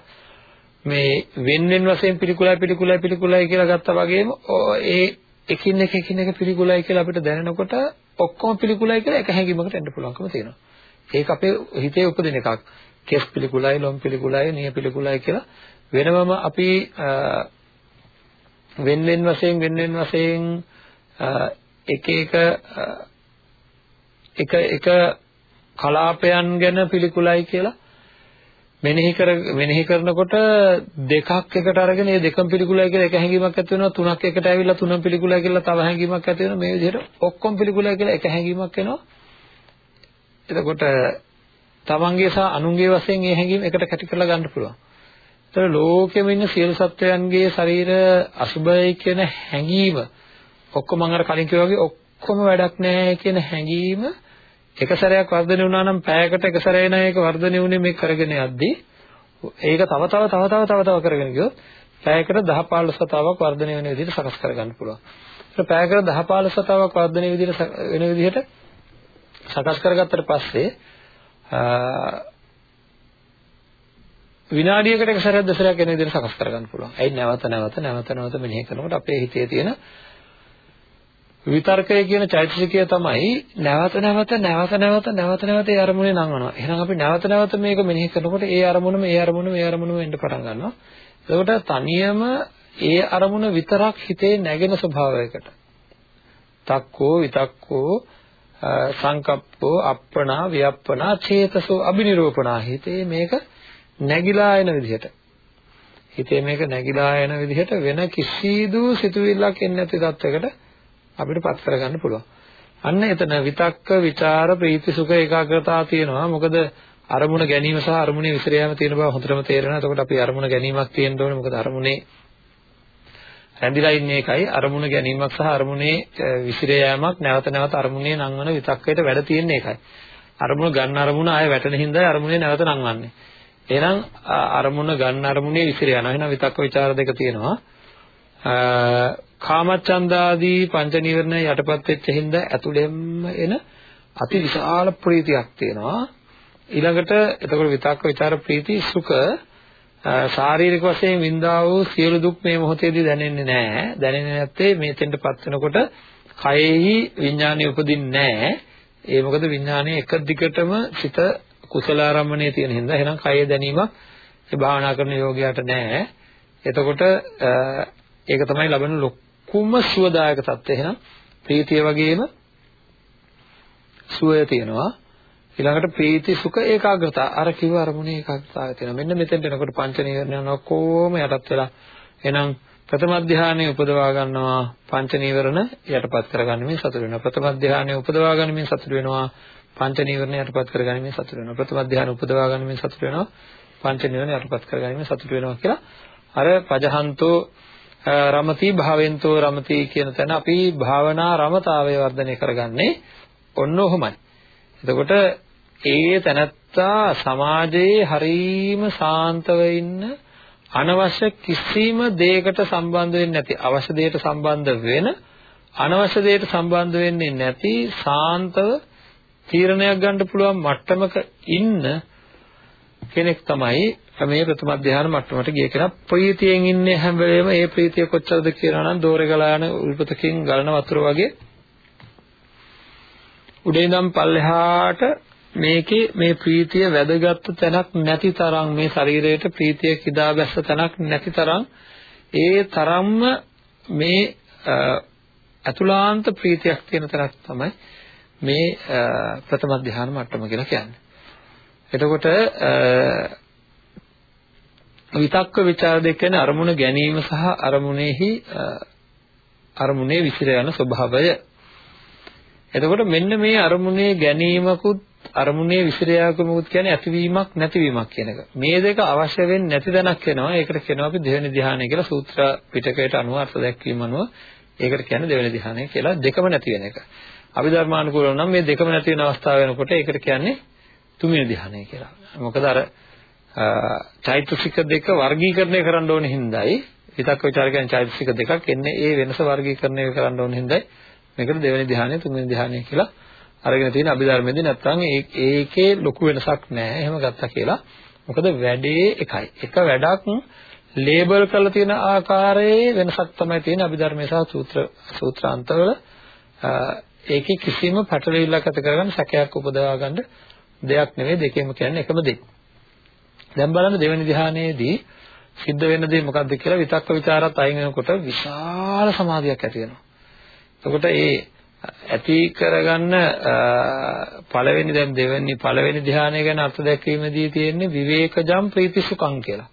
මේ වෙන වෙන වශයෙන් පිළිකුලයි පිළිකුලයි පිළිකුලයි කියලා ගත්තා වගේම ඒ එකින් එක එකින් එක පිළිකුලයි කියලා අපිට දැනෙනකොට ඔක්කොම පිළිකුලයි කියලා එක හැඟීමකට එන්න පුළුවන්කම තියෙනවා. ඒක අපේ හිතේ උපදින එකක්. කෙස් පිළිකුලයි, ලොම් පිළිකුලයි, නිය පිළිකුලයි කියලා වෙනමම අපි වෙන වෙන වශයෙන් වෙන වෙන වශයෙන් එක එක එක එක කලාපයන් ගැන පිළිකුලයි කියලා මෙනෙහි කර මෙනෙහි කරනකොට දෙකක් එකට අරගෙන ඒ දෙකම පිළිකුලයි කියලා එක හැඟීමක් ඇති වෙනවා තුනක් එකට ඇවිල්ලා තුනම පිළිකුලයි කියලා තව හැඟීමක් ඇති වෙනවා මේ විදිහට ඔක්කොම පිළිකුලයි කියලා එක හැඟීමක් එනවා එතකොට තමන්ගේ සහ අනුන්ගේ වශයෙන් මේ හැඟීම් එකට කැටි කරලා ගන්න පුළුවන්. ඒතර ලෝකෙම ඉන්න සියලු සත්වයන්ගේ ශරීර අසුබයි කියන හැඟීම ඔක්කොම මම අර කලින් කිව්වා වගේ ඔක්කොම වැඩක් නැහැ කියන හැඟීම එක සැරයක් වර්ධනය වුණා නම් පැයකට එක සැරේ නෑ ඒක වර්ධනය වුණේ මේ කරගෙන යද්දී ඒක තව තව තව තව තව තව කරගෙන ගියොත් පැයකට 10 15 වතාවක් වර්ධනය වෙන විදිහට සකස් කරගන්න පුළුවන්. ඒක පැයකට 10 15 වතාවක් වර්ධනය විදිහට වෙන විදිහට සකස් කරගත්තට පස්සේ විනාඩියකට එක සැරයක් දෙසරයක් වෙන විදිහට සකස් කරගන්න පුළුවන්. ඇයි නැවත නැවත නැවත නැවත මෙනෙහි කරනකොට අපේ හිතේ තියෙන විතර්කය කියන චෛතසිකය තමයි නැවත නැවත නැවත නැවත නැවත නැවත ඒ අරමුණේ නංවනවා. එහෙනම් අපි නැවත නැවත මේක මෙනෙහි කරනකොට ඒ අරමුණම ඒ අරමුණම ඒ අරමුණම එන්න පටන් ගන්නවා. එතකොට තනියම ඒ අරමුණ විතරක් හිතේ නැගෙන ස්වභාවයකට. තක්කෝ විතක්කෝ සංකප්පෝ අප්පනා ව්‍යප්පනා චේතසෝ අබිනිරෝපණා හිතේ මේක නැగిලා එන විදිහට හිතේ මේක නැగిලා එන විදිහට වෙන කිසිදු සිතුවිල්ලක් එන්නේ නැති තත්යකට අපිට පත් කරගන්න පුළුවන්. අන්න එතන විතක්ක, ਵਿਚාර, ප්‍රීති, සුඛ, ඒකාග්‍රතාව තියෙනවා. මොකද අරමුණ ගැනීම සහ අරමුණේ විතර යාම තියෙන බව හොඳටම තේරෙනවා. එතකොට අපි අරමුණ ගැනීමක් තියෙන්න ඕනේ. මොකද අරමුණේ රැඳිලා ඉන්නේ එකයි අරමුණ ගැනීමක් සහ අරමුණේ විසිර යාමක් නැවත නැවත අරමුණේ නංවන විතක්කයට වැඩ තියෙන එකයි. අරමුණ ගන්න අරමුණ ආය වැටෙන හින්දා අරමුණේ නැවත නංවන්නේ. එහෙනම් අරමුණ ගන්න අරමුණේ විසිර යනවා. එහෙනම් විතක්ක ਵਿਚාර දෙක තියෙනවා. කාමච්ඡන්දාදී පංච නීවරණ යටපත් වෙච්ච හින්දා ඇතුළෙන්ම එන අති විශාල ප්‍රීතියක් තියෙනවා. ඊළඟට එතකොට විතක්ක ਵਿਚාර ප්‍රීති සුඛ ශාරීරික වශයෙන් වින්දා වූ සියලු දුක් මේ මොහොතේදී දැනෙන්නේ නැහැ. දැනෙන්නේ නැත්තේ මේතෙන්ටපත් වෙනකොට කයෙහි විඥානය උපදින්නේ නැහැ. ඒ මොකද විඥානයේ එක දිගටම සිත කුසල ආරම්මණයේ තියෙන හින්දා එහෙනම් කයේ දැනීමක් ඒ භාවනා කරන යෝගයට නැහැ. එතකොට ඒක තමයි ලබන ලොකුම සුවදායක தත්ත්වය. එහෙනම් ප්‍රීතිය වගේම සුවය තියෙනවා. ඊළඟට ප්‍රීති සුඛ ඒකාග්‍රතාව. අර කිව්ව අරමුණේ ඒකාග්‍රතාවය තියෙනවා. මෙන්න මෙතෙන්ට එනකොට පංච නීවරණ ඔක්කොම යටත් වෙලා එහෙනම් ප්‍රථම ධානයේ උපදවා ගන්නවා පංච නීවරණ යටපත් කරගන්න මේ සතුට වෙනවා. ප්‍රථම ධානයේ උපදවා ගන්න මේ සතුට වෙනවා. පංච නීවරණ යටපත් කරගන්න මේ සතුට වෙනවා. ප්‍රථම ධානය උපදවා ගන්න මේ සතුට වෙනවා. පංච නීවරණ යටපත් කරගන්න මේ සතුට වෙනවා කියලා අර පජහන්තෝ රමති භාවෙන්තෝ රමති කියන තැන අපි භාවනා රමතාවය වර්ධනය කරගන්නේ ඔන්න ඔහොමයි. එතකොට ඒ තැනත්තා සමාජයේ හරීම සාන්තව ඉන්න අනවශ්‍ය කිසිම දෙයකට සම්බන්ධ වෙන්නේ නැති අවශ්‍ය දෙයට සම්බන්ධ වෙන අනවශ්‍ය දෙයට සම්බන්ධ වෙන්නේ නැති සාන්තව තීරණයක් ගන්න පුළුවන් මට්ටමක ඉන්න කෙනෙක් තමයි මේ ප්‍රථම ධ්‍යාන මට්ටමට ගිය කෙනා ප්‍රීතියෙන් ඉන්නේ හැම වෙලේම ඒ ප්‍රීතිය කොච්චරද කියලා නම් දෝරේ ගලා යන උල්පතකින් ගලන වතුර වගේ උඩේ ඉඳන් පල්ලෙහාට මේකේ මේ ප්‍රීතිය වැදගත් තැනක් නැති තරම් මේ ශරීරයට ප්‍රීතිය කිදා බැස්ස තැනක් නැති තරම් ඒ තරම්ම මේ අතුලාන්ත ප්‍රීතියක් තියෙන තැනක් තමයි මේ ප්‍රථම ධ්‍යාන මට්ටම කියලා කියන්නේ. එතකොට විතක්ක ਵਿਚාර දෙක කියන්නේ අරමුණ ගැනීම සහ අරමුණෙහි අරමුණේ විසිර යන ස්වභාවය. එතකොට මෙන්න මේ අරමුණේ ගැනීමකුත් අරමුණේ විසිර යාමකුත් කියන්නේ ඇතිවීමක් නැතිවීමක් කියන එක. මේ දෙක අවශ්‍ය වෙන්නේ නැති දැනක් වෙනවා. ඒකට කියනවා අපි දෙවෙනි ධ්‍යානය කියලා සූත්‍ර පිටකයට අනුව අර්ථ දැක්වීම අනුව ඒකට කියන්නේ දෙවෙනි ධ්‍යානය කියලා දෙකම නැති වෙන එක. අභිධර්මානුකූලව නම් මේ දෙකම නැති වෙන අවස්ථාව වෙනකොට ඒකට කියන්නේ තුන්වෙනි ධ්‍යානය කියලා. මොකද අර චෛතසික දෙක වර්ගීකරණය කරන්න ඕන හින්දායි විතක්ක ਵਿਚාර කියන්නේ චෛතසික දෙකක් එන්නේ ඒ වෙනස වර්ගීකරණය කරන්න ඕන හින්දායි මේකට දෙවෙනි ධ්‍යානය තුන්වෙනි ධ්‍යානය කියලා අරගෙන තියෙන අභිධර්මයේදී නැත්නම් ඒකේ ලොකු වෙනසක් නැහැ එහෙම ගත්තා කියලා. මොකද වැඩේ එකයි. එක වැඩක් ලේබල් කරලා තියෙන ආකාරයේ වෙනසක් තමයි තියෙන අභිධර්මයේ සහ සූත්‍ර සූත්‍රාන්තවල. ඒකේ කිසිම පැටලෙවිල්ලක් ඇති කරගන්න සැකයක් උපදවා ගන්න දෙයක් නෙවෙයි දෙකේම කියන්නේ එකම දෙයක්. දැන් බලන්න දෙවෙනි ධ්‍යානයේදී සිද්ධ වෙන දේ මොකක්ද කියලා විතක්ක ਵਿਚාරات අයින් වෙනකොට විශාල සමාධියක් ඇති වෙනවා. එතකොට ඒ ඇති කරගන්න පළවෙනි දැන් දෙවෙනි පළවෙනි ධ්‍යානය ගැන අර්ථ දැක්වීමේදී තියෙන්නේ විවේකජම් ප්‍රීතිසුඛං කියලා.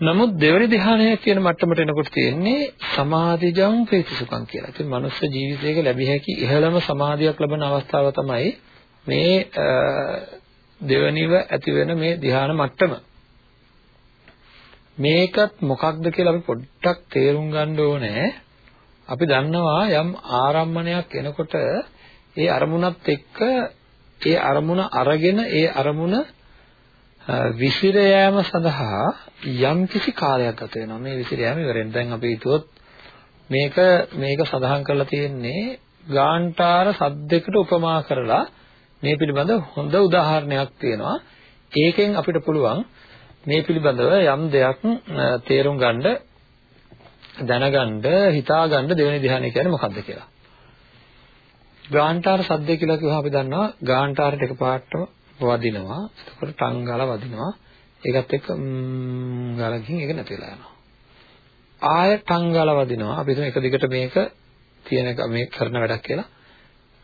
නමුත් දෙවෙනි ධ්‍යානය කියන මට්ටමට එනකොට තියෙන්නේ සමාධිජම් ප්‍රීතිසුඛං කියලා. ඉතින් මනුස්ස ජීවිතයක ලැබිය හැකි ඉහළම සමාධියක් ලබන අවස්ථාව තමයි මේ දෙවනිව ඇති වෙන මේ ධ්‍යාන මට්ටම. මේකත් මොකක්ද කියලා අපි පොඩ්ඩක් තේරුම් ගන්න ඕනේ. අපි දන්නවා යම් ආරම්මණයක් එනකොට ඒ අරමුණත් එක්ක ඒ අරමුණ අරගෙන ඒ අරමුණ විසිර යෑම සඳහා යම් කිසි කාලයක් ගත වෙනවා මේ විසිර යෑම ඉවරෙන් දැන් අපි හිතුවොත් මේක මේක සඳහන් කරලා තියෙන්නේ ගාන්ටාර සද්දයකට උපමා කරලා මේ පිළිබඳ හොඳ උදාහරණයක් තියෙනවා ඒකෙන් අපිට පුළුවන් මේ පිළිබඳව යම් දෙයක් තේරුම් ගන්න දැනගන්න හිතාගන්න දෙවෙනි ධ්‍යානය කියන්නේ මොකක්ද කියලා. ගාන්ටාර සද්දය කියලා කිව්වම අපි දන්නවා ගාන්ටාරට එකපාරටම වදිනවා. එතකොට ටං ගාලා වදිනවා. ඒකත් එක්ක ම් ගාලා ගිහින් ඒක නැති වෙලා යනවා. ආය ටං ගාලා වදිනවා. අපි හිතමු එක දිගට මේක තියෙන එක මේ කරන වැඩක් කියලා.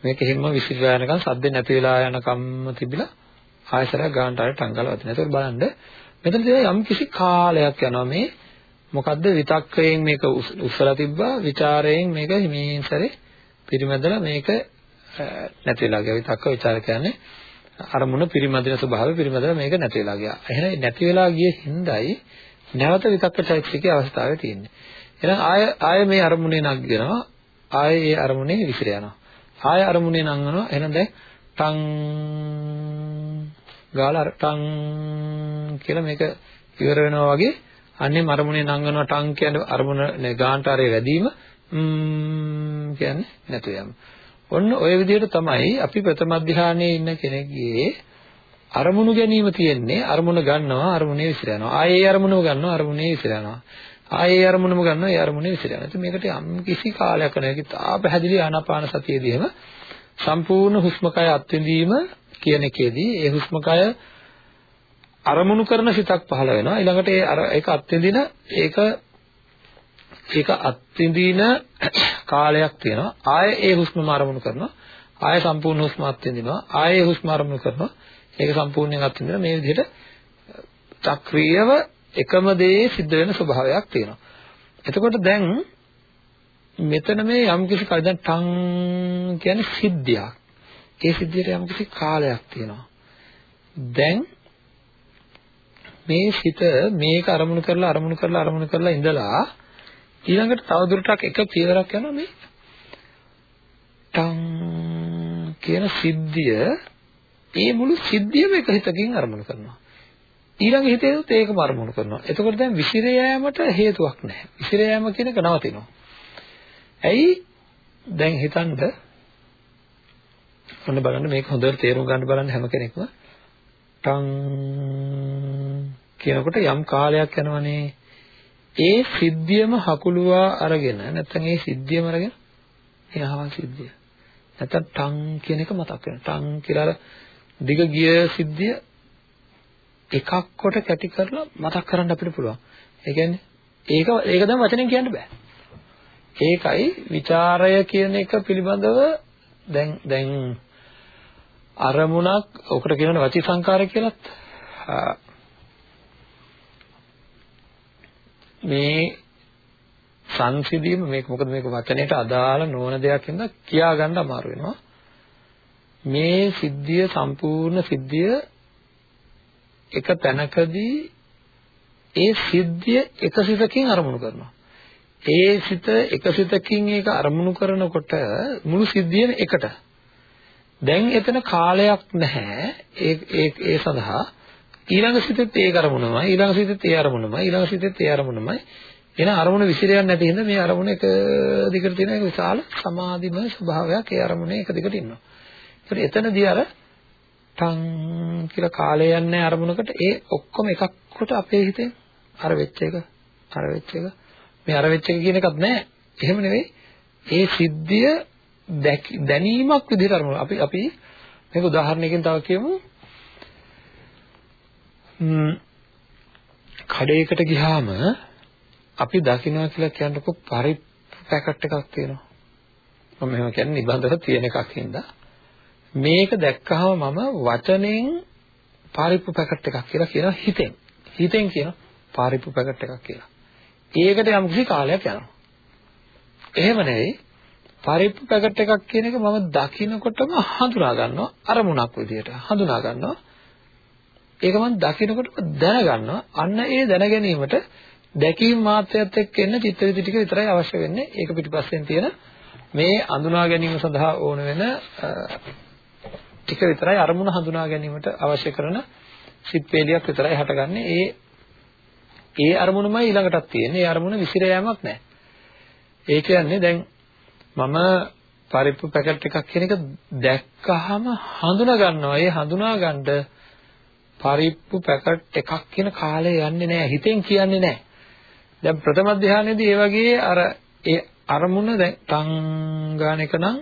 මේක හිම්ම විසිරලා යනකම් සද්ද නැති වෙලා යනකම්ම තිබිලා ආයසරයක් ගන්නට අර ටංගලවත් නැහැ. ඒක බලන්න මෙතනදී යම් කිසි කාලයක් යනවා මේ මොකද්ද විතක්කයෙන් මේක උස්සලා තිබ්බා ਵਿਚාරයෙන් මේක හිමින් සැරේ පිරිමැදලා මේක නැති වෙලා ගියා. විතක්ක ਵਿਚාර කියන්නේ අරමුණ පිරිමැදෙන ස්වභාවය පිරිමැදලා මේක නැති වෙලා ගියා. එහෙනම් නැති වෙලා ගියේ හිඳයි නැවත විතක්ක චෛත්‍යකයේ අවස්ථාවේ තියෙන්නේ. එහෙනම් ආය ආය මේ අරමුණේ නැග්ගෙනවා ආයේ අරමුණේ විසිර යනවා. ආය අරමුණේ නංගනවා එහෙනම් දැන් ටං ගාලා ටං කියලා මේක ඉවර වෙනවා වගේ අන්නේ අරමුණේ නංගනවා ටං කියන්නේ අරමුණ ගාන්ටාරයේ වැඩිම ම්ම් කියන්නේ නැතු යම. ඔන්න ඔය විදිහට තමයි අපි ප්‍රථම ධ්‍යානයේ ඉන්න කෙනෙක්ගේ අරමුණු ගැනීම තියෙන්නේ අරමුණ ගන්නවා අරමුණේ විසිර යනවා. ආයේ අරමුණම ගන්නවා අරමුණේ විසිර යනවා. ආයේ අරමුණම ගන්නවා ඒ අරමුණේ විසිර යනවා. ඉතින් මේකට යම් කිසි කාලයක් යනවා. ඒක තා පැහැදිලි ආනාපාන සතියේදීම සම්පූර්ණ හුස්ම කය අත්විඳීම කියන එකේදී ඒ හුස්ම කය අරමුණු කරන සිතක් පහළ වෙනවා. ඊළඟට ඒ අර ඒක අත්විඳින ඒක ඒක අත්විඳින කාලයක් තියෙනවා. ආයෙ ඒ හුස්මම අරමුණු කරනවා. ආයෙ සම්පූර්ණ හුස්ම අත්විඳිනවා. ආයෙ හුස්ම අරමුණු කරනවා. ඒක සම්පූර්ණයෙන් අත්විඳිනවා. මේ විදිහට චක්‍රීයව එකම දේ සිද්ධ වෙන ස්වභාවයක් තියෙනවා. එතකොට දැන් මෙතන මේ යම් කිසි කඩන් ටං කියන්නේ සිද්ධියක්. ඒ සිද්ධියට යම් කිසි කාලයක් තියෙනවා. දැන් මේ සිත මේක අරමුණු කරලා අරමුණු කරලා අරමුණු කරලා ඉඳලා ඊළඟට තවදුරටත් එක පියවරක් යනවා මේ ටං කියන සිද්ධිය. ඒ මුළු සිද්ධියම එක හිතකින් අරමුණු කරනවා. ඊළඟ හිතේත් ඒකම අරමුණු කරනවා. එතකොට දැන් විසිර යෑමට හේතුවක් නැහැ. විසිර යෑම කියන එක නවතිනවා. ඇයි දැන් හිතන්න ඔන්න බලන්න මේක හොඳට තේරුම් ගන්න බලන්න හැම කෙනෙක්ම. ටං කියනකොට යම් කාලයක් යනවනේ. ඒ සිද්ධියම හකුලුවා අරගෙන නැත්නම් ඒ සිද්ධියම අරගෙන එහා සිද්ධිය. නැත්නම් ටං කියන එක මතක් වෙනවා. ටං කියලා දිග ගිය සිද්ධිය එකක් කොට කැටි කරලා මතක් කරන්න අපිට පුළුවන්. ඒ කියන්නේ ඒක ඒක දැන් වචනෙන් කියන්න බෑ. ඒකයි ਵਿਚාරය කියන එක පිළිබඳව දැන් දැන් අරමුණක් ඔකට කියනවා වචී සංකාරය කියලත්. මේ සංසිඳීම මේක මොකද මේක වචනයට අදාළ නොවන දෙයක් හින්දා කියා ගන්න අමාරු වෙනවා. මේ සිද්ධිය සම්පූර්ණ සිද්ධිය එක තැනකදී ඒ සිද්ධිය එක සිතකින් අරමුණු කරනවා. ඒ සිත එක සිතකින් ඒක අරමුණු කරනකොට මුළු සිද්ධියම එකට. දැන් එතන කාලයක් නැහැ. ඒ ඒ ඒ සඳහා ඊළඟ සිතෙත් ඒ අරමුණමයි ඊළඟ සිතෙත් ඒ අරමුණමයි ඊළඟ සිතෙත් ඒ අරමුණමයි. එන අරමුණ විසිරයක් නැති හින්දා මේ අරමුණ එක දිගට තියෙන එක විශාල සමාධිමය ස්වභාවයක්. ඒ අරමුණේ එක දිගට ඉන්නවා. ඒත් එතනදී අර ටං කියලා කාලය යන්නේ අරමුණකට ඒ ඔක්කොම එකක් කොට අපේ හිතේ අර වෙච්ච එක අර වෙච්ච එක මේ අර වෙච්ච එක කියන එකක් නැහැ. එහෙම නෙවෙයි. ඒ සිද්ධිය දැනීමක් විදිහට අරමුණ අපි අපි මේක උදාහරණයකින් තව කියමු. ම්ම් කඩේකට ගියාම අපි දකින්නවා කියලා කියන්නකො පරිප්පු පැකට් එකක් තියෙනවා. මම මෙහෙම කියන්නේ නිබන්ධව තියෙන එකක් හින්දා මේක දැක්කහම මම වචනෙන් පරිප්පු පැකට් එකක් කියලා කියනවා හිතෙන්. හිතෙන් කියනවා පරිප්පු පැකට් එකක් කියලා. ඒකට යම් කිසි කාලයක් යනවා. එහෙම නෙවෙයි පරිප්පු පැකට් එකක් කියන එක මම දකිනකොටම හඳුනා ගන්නවා අරමුණක් විදියට හඳුනා ගන්නවා ඒක මම දකිනකොටම දැනගන්නවා අන්න ඒ දැන ගැනීමට දැකීම් මාත්‍රයත් එක්ක එන්න චිත්ත විදි ටික විතරයි අවශ්‍ය වෙන්නේ ඒක පිටිපස්සෙන් තියෙන මේ හඳුනා ගැනීම සඳහා ඕන වෙන ටික විතරයි අරමුණ හඳුනා ගැනීමට අවශ්‍ය කරන සිත් වේලියක් විතරයි හටගන්නේ ඒ ඒ අරමුණමයි ඊළඟටත් තියෙන්නේ ඒ අරමුණ විසිර යෑමක් නැහැ ඒ කියන්නේ දැන් මම පරිප්පු පැකට් එකක් කියන එක දැක්කහම හඳුනා ගන්නවා. ඒ හඳුනා ගන්නට පරිප්පු පැකට් එකක් කියන කාලය යන්නේ නැහැ. හිතෙන් කියන්නේ නැහැ. දැන් ප්‍රථම ධානයේදී ඒ වගේ අර ඒ අරමුණ දැන් තං ගාන එක නම්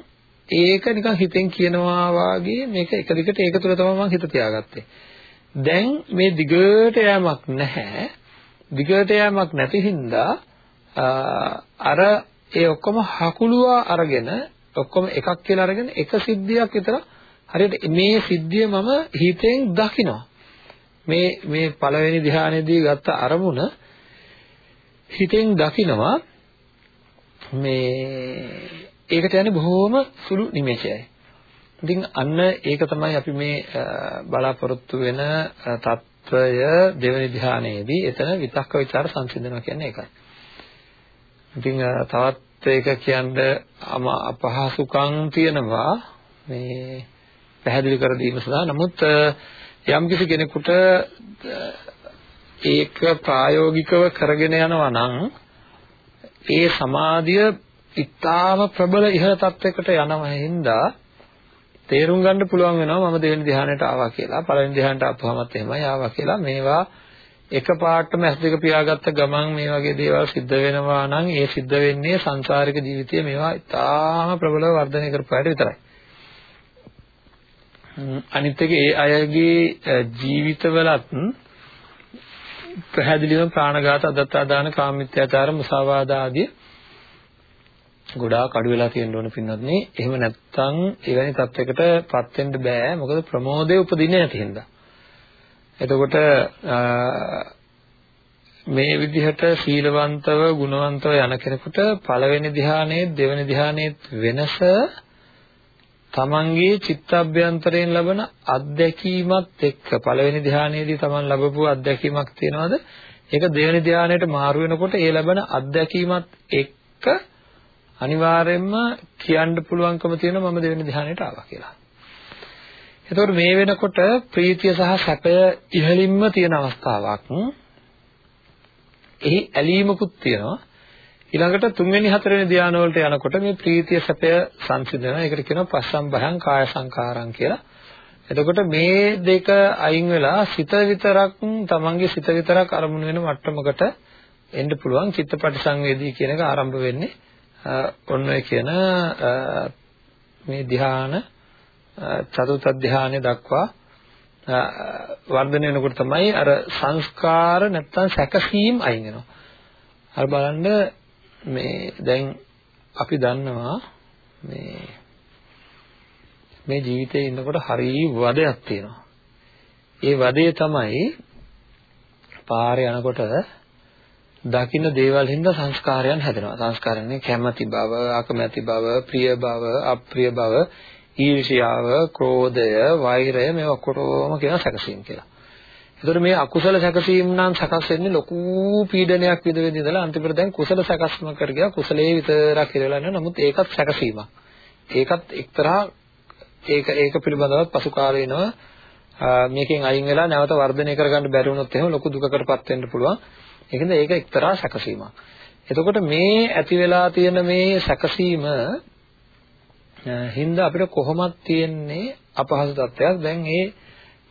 ඒක නිකන් හිතෙන් කියනවා වාගේ මේක එක දිගට ඒක තුල තමයි මම හිත තියාගත්තේ. දැන් මේ දිගට යෑමක් නැහැ. දිගට යෑමක් නැති හින්දා අර ඒ ඔක්කොම හකුලුවා අරගෙන ඔක්කොම එකක් කියලා අරගෙන එක සිද්ධියක් විතර හරියට මේ සිද්ධිය මම හිතෙන් දකිනවා මේ මේ පළවෙනි ධ්‍යානයේදී ගත්ත අරමුණ හිතෙන් දකිනවා මේ ඒකට යන්නේ බොහොම සුළු නිමේෂයයි. ඉතින් අන්න ඒක තමයි අපි මේ බලාපොරොත්තු වෙන తত্ত্বය දෙවෙනි ධානයේදී එතන විතක්ක ਵਿਚාර සංසිඳනවා කියන්නේ ඒකයි. ඉතින් තවත් ඒක කියන්න අපහසුකම් තියෙනවා මේ පැහැදිලි කර දීම සඳහා. නමුත් යම්කිසි කෙනෙකුට ඒක ප්‍රායෝගිකව කරගෙන යනවා නම් ඒ සමාධිය ඉතාම ප්‍රබල ඉහළ තත්යකට යනවා හින්දා තේරුම් ගන්න පුළුවන් වෙනවා මම දෙවෙනි ධ්‍යානයට ආවා කියලා. පළවෙනි ධ්‍යානයට ආපුවමත් එහෙමයි ආවා කියලා. මේවා එකපාරටම ඇස් දෙක පියාගත්ත ගමන් මේ වගේ දේවල් සිද්ධ වෙනවා නම් ඒ සිද්ධ වෙන්නේ සංසාරික ජීවිතයේ මේවා ඉතාම ප්‍රබලව වර්ධනය කරපායට විතරයි. අනිත් එක ඒ අයගේ ජීවිතවලත් පැහැදිලිවම ප්‍රාණඝාත අදත්තාදාන කාමමිත්‍යාචාර මුසාවාද ආදී ගොඩාක් අඩු වෙලා තියෙන්න ඕන පින්නත් නේ. එහෙම නැත්නම් එවැනි තත්යකටපත් වෙන්න බෑ. මොකද ප්‍රමෝදය උපදින්නේ නැති හින්දා. එතකොට මේ විදිහට සීලවන්තව ගුණවන්තව යන කෙනෙකුට පළවෙනි ධ්‍යානයේ දෙවෙනි ධ්‍යානයේ වෙනස තමන්ගේ චිත්තඅභ්‍යන්තරයෙන් ලබන අත්දැකීමත් එක්ක පළවෙනි ධ්‍යානයේදී තමන් ලැබපු අත්දැකීමක් තියෙනවද ඒක දෙවෙනි ධ්‍යානයට මාරු වෙනකොට ඒ ලැබෙන අත්දැකීමත් එක්ක අනිවාර්යයෙන්ම කියන්න පුළුවන්කම තියෙනවා මම දෙවෙනි ධ්‍යානයට ආවා කියලා. එතකොට මේ වෙනකොට ප්‍රීතිය සහ සැපය ඉහළින්ම තියෙන අවස්ථාවක්. එහි ඇලීමකුත් තියෙනවා. ඊළඟට තුන්වෙනි හතරවෙනි ධානය වලට යනකොට මේ ප්‍රීතිය සැපය සංසිඳනවා. ඒකට කියනවා පස්සම් භයං කාය සංකාරං කියලා. එතකොට මේ දෙක අයින් වෙලා සිත විතරක් තමන්ගේ සිත විතරක් අරමුණු වෙන මට්ටමකට එන්න පුළුවන් චිත්තපටි සංවේදී කියන එක ආරම්භ වෙන්නේ ඔන්න ඔය කියන මේ ධ්‍යාන චතුර්ථ ධානය දක්වා වර්ධනය වෙනකොට තමයි අර සංස්කාර නැත්තම් සැකසීම් අයින් වෙනවා. අර බලන්න මේ දැන් අපි දන්නවා මේ මේ ජීවිතේ ඉන්නකොට හරි වදයක් තියෙනවා. ඒ වදේ තමයි පාරේ යනකොට දකින්න දේවල් හින්දා සංස්කාරයන් හැදෙනවා. සංස්කාරන්නේ කැමැති බව, අකමැති බව, ප්‍රිය බව, අප්‍රිය බව ඊර්ෂ්‍යාව, ක්‍රෝධය, වෛරය මේ ඔක්කොටම කියන සැකසීම් කියලා. ඒතර මේ අකුසල සැකසීම් නම් සකස් වෙන්නේ ලොකු පීඩනයක් විද විද ඉඳලා අන්තිමට දැන් කුසල සැකස්ම කර ගියා කුසලයේ විතරක් ඉරලා නැහැ නමුත් ඒකත් සැකසීමක්. ඒකත් එක්තරා ඒක ඒක පිළිබඳව පසු කාලේනවා මේකෙන් අයින් වෙලා නැවත වර්ධනය කරගන්න බැරි වුණොත් එහෙම ලොකු දුකකටපත් වෙන්න පුළුවන්. ඒකෙන්ද ඒක එක්තරා සැකසීමක්. එතකොට මේ ඇති වෙලා තියෙන මේ සැකසීම හින්දා අපිට කොහොමද තියෙන්නේ අපහසු තත්ත්වයක්. දැන් ඒ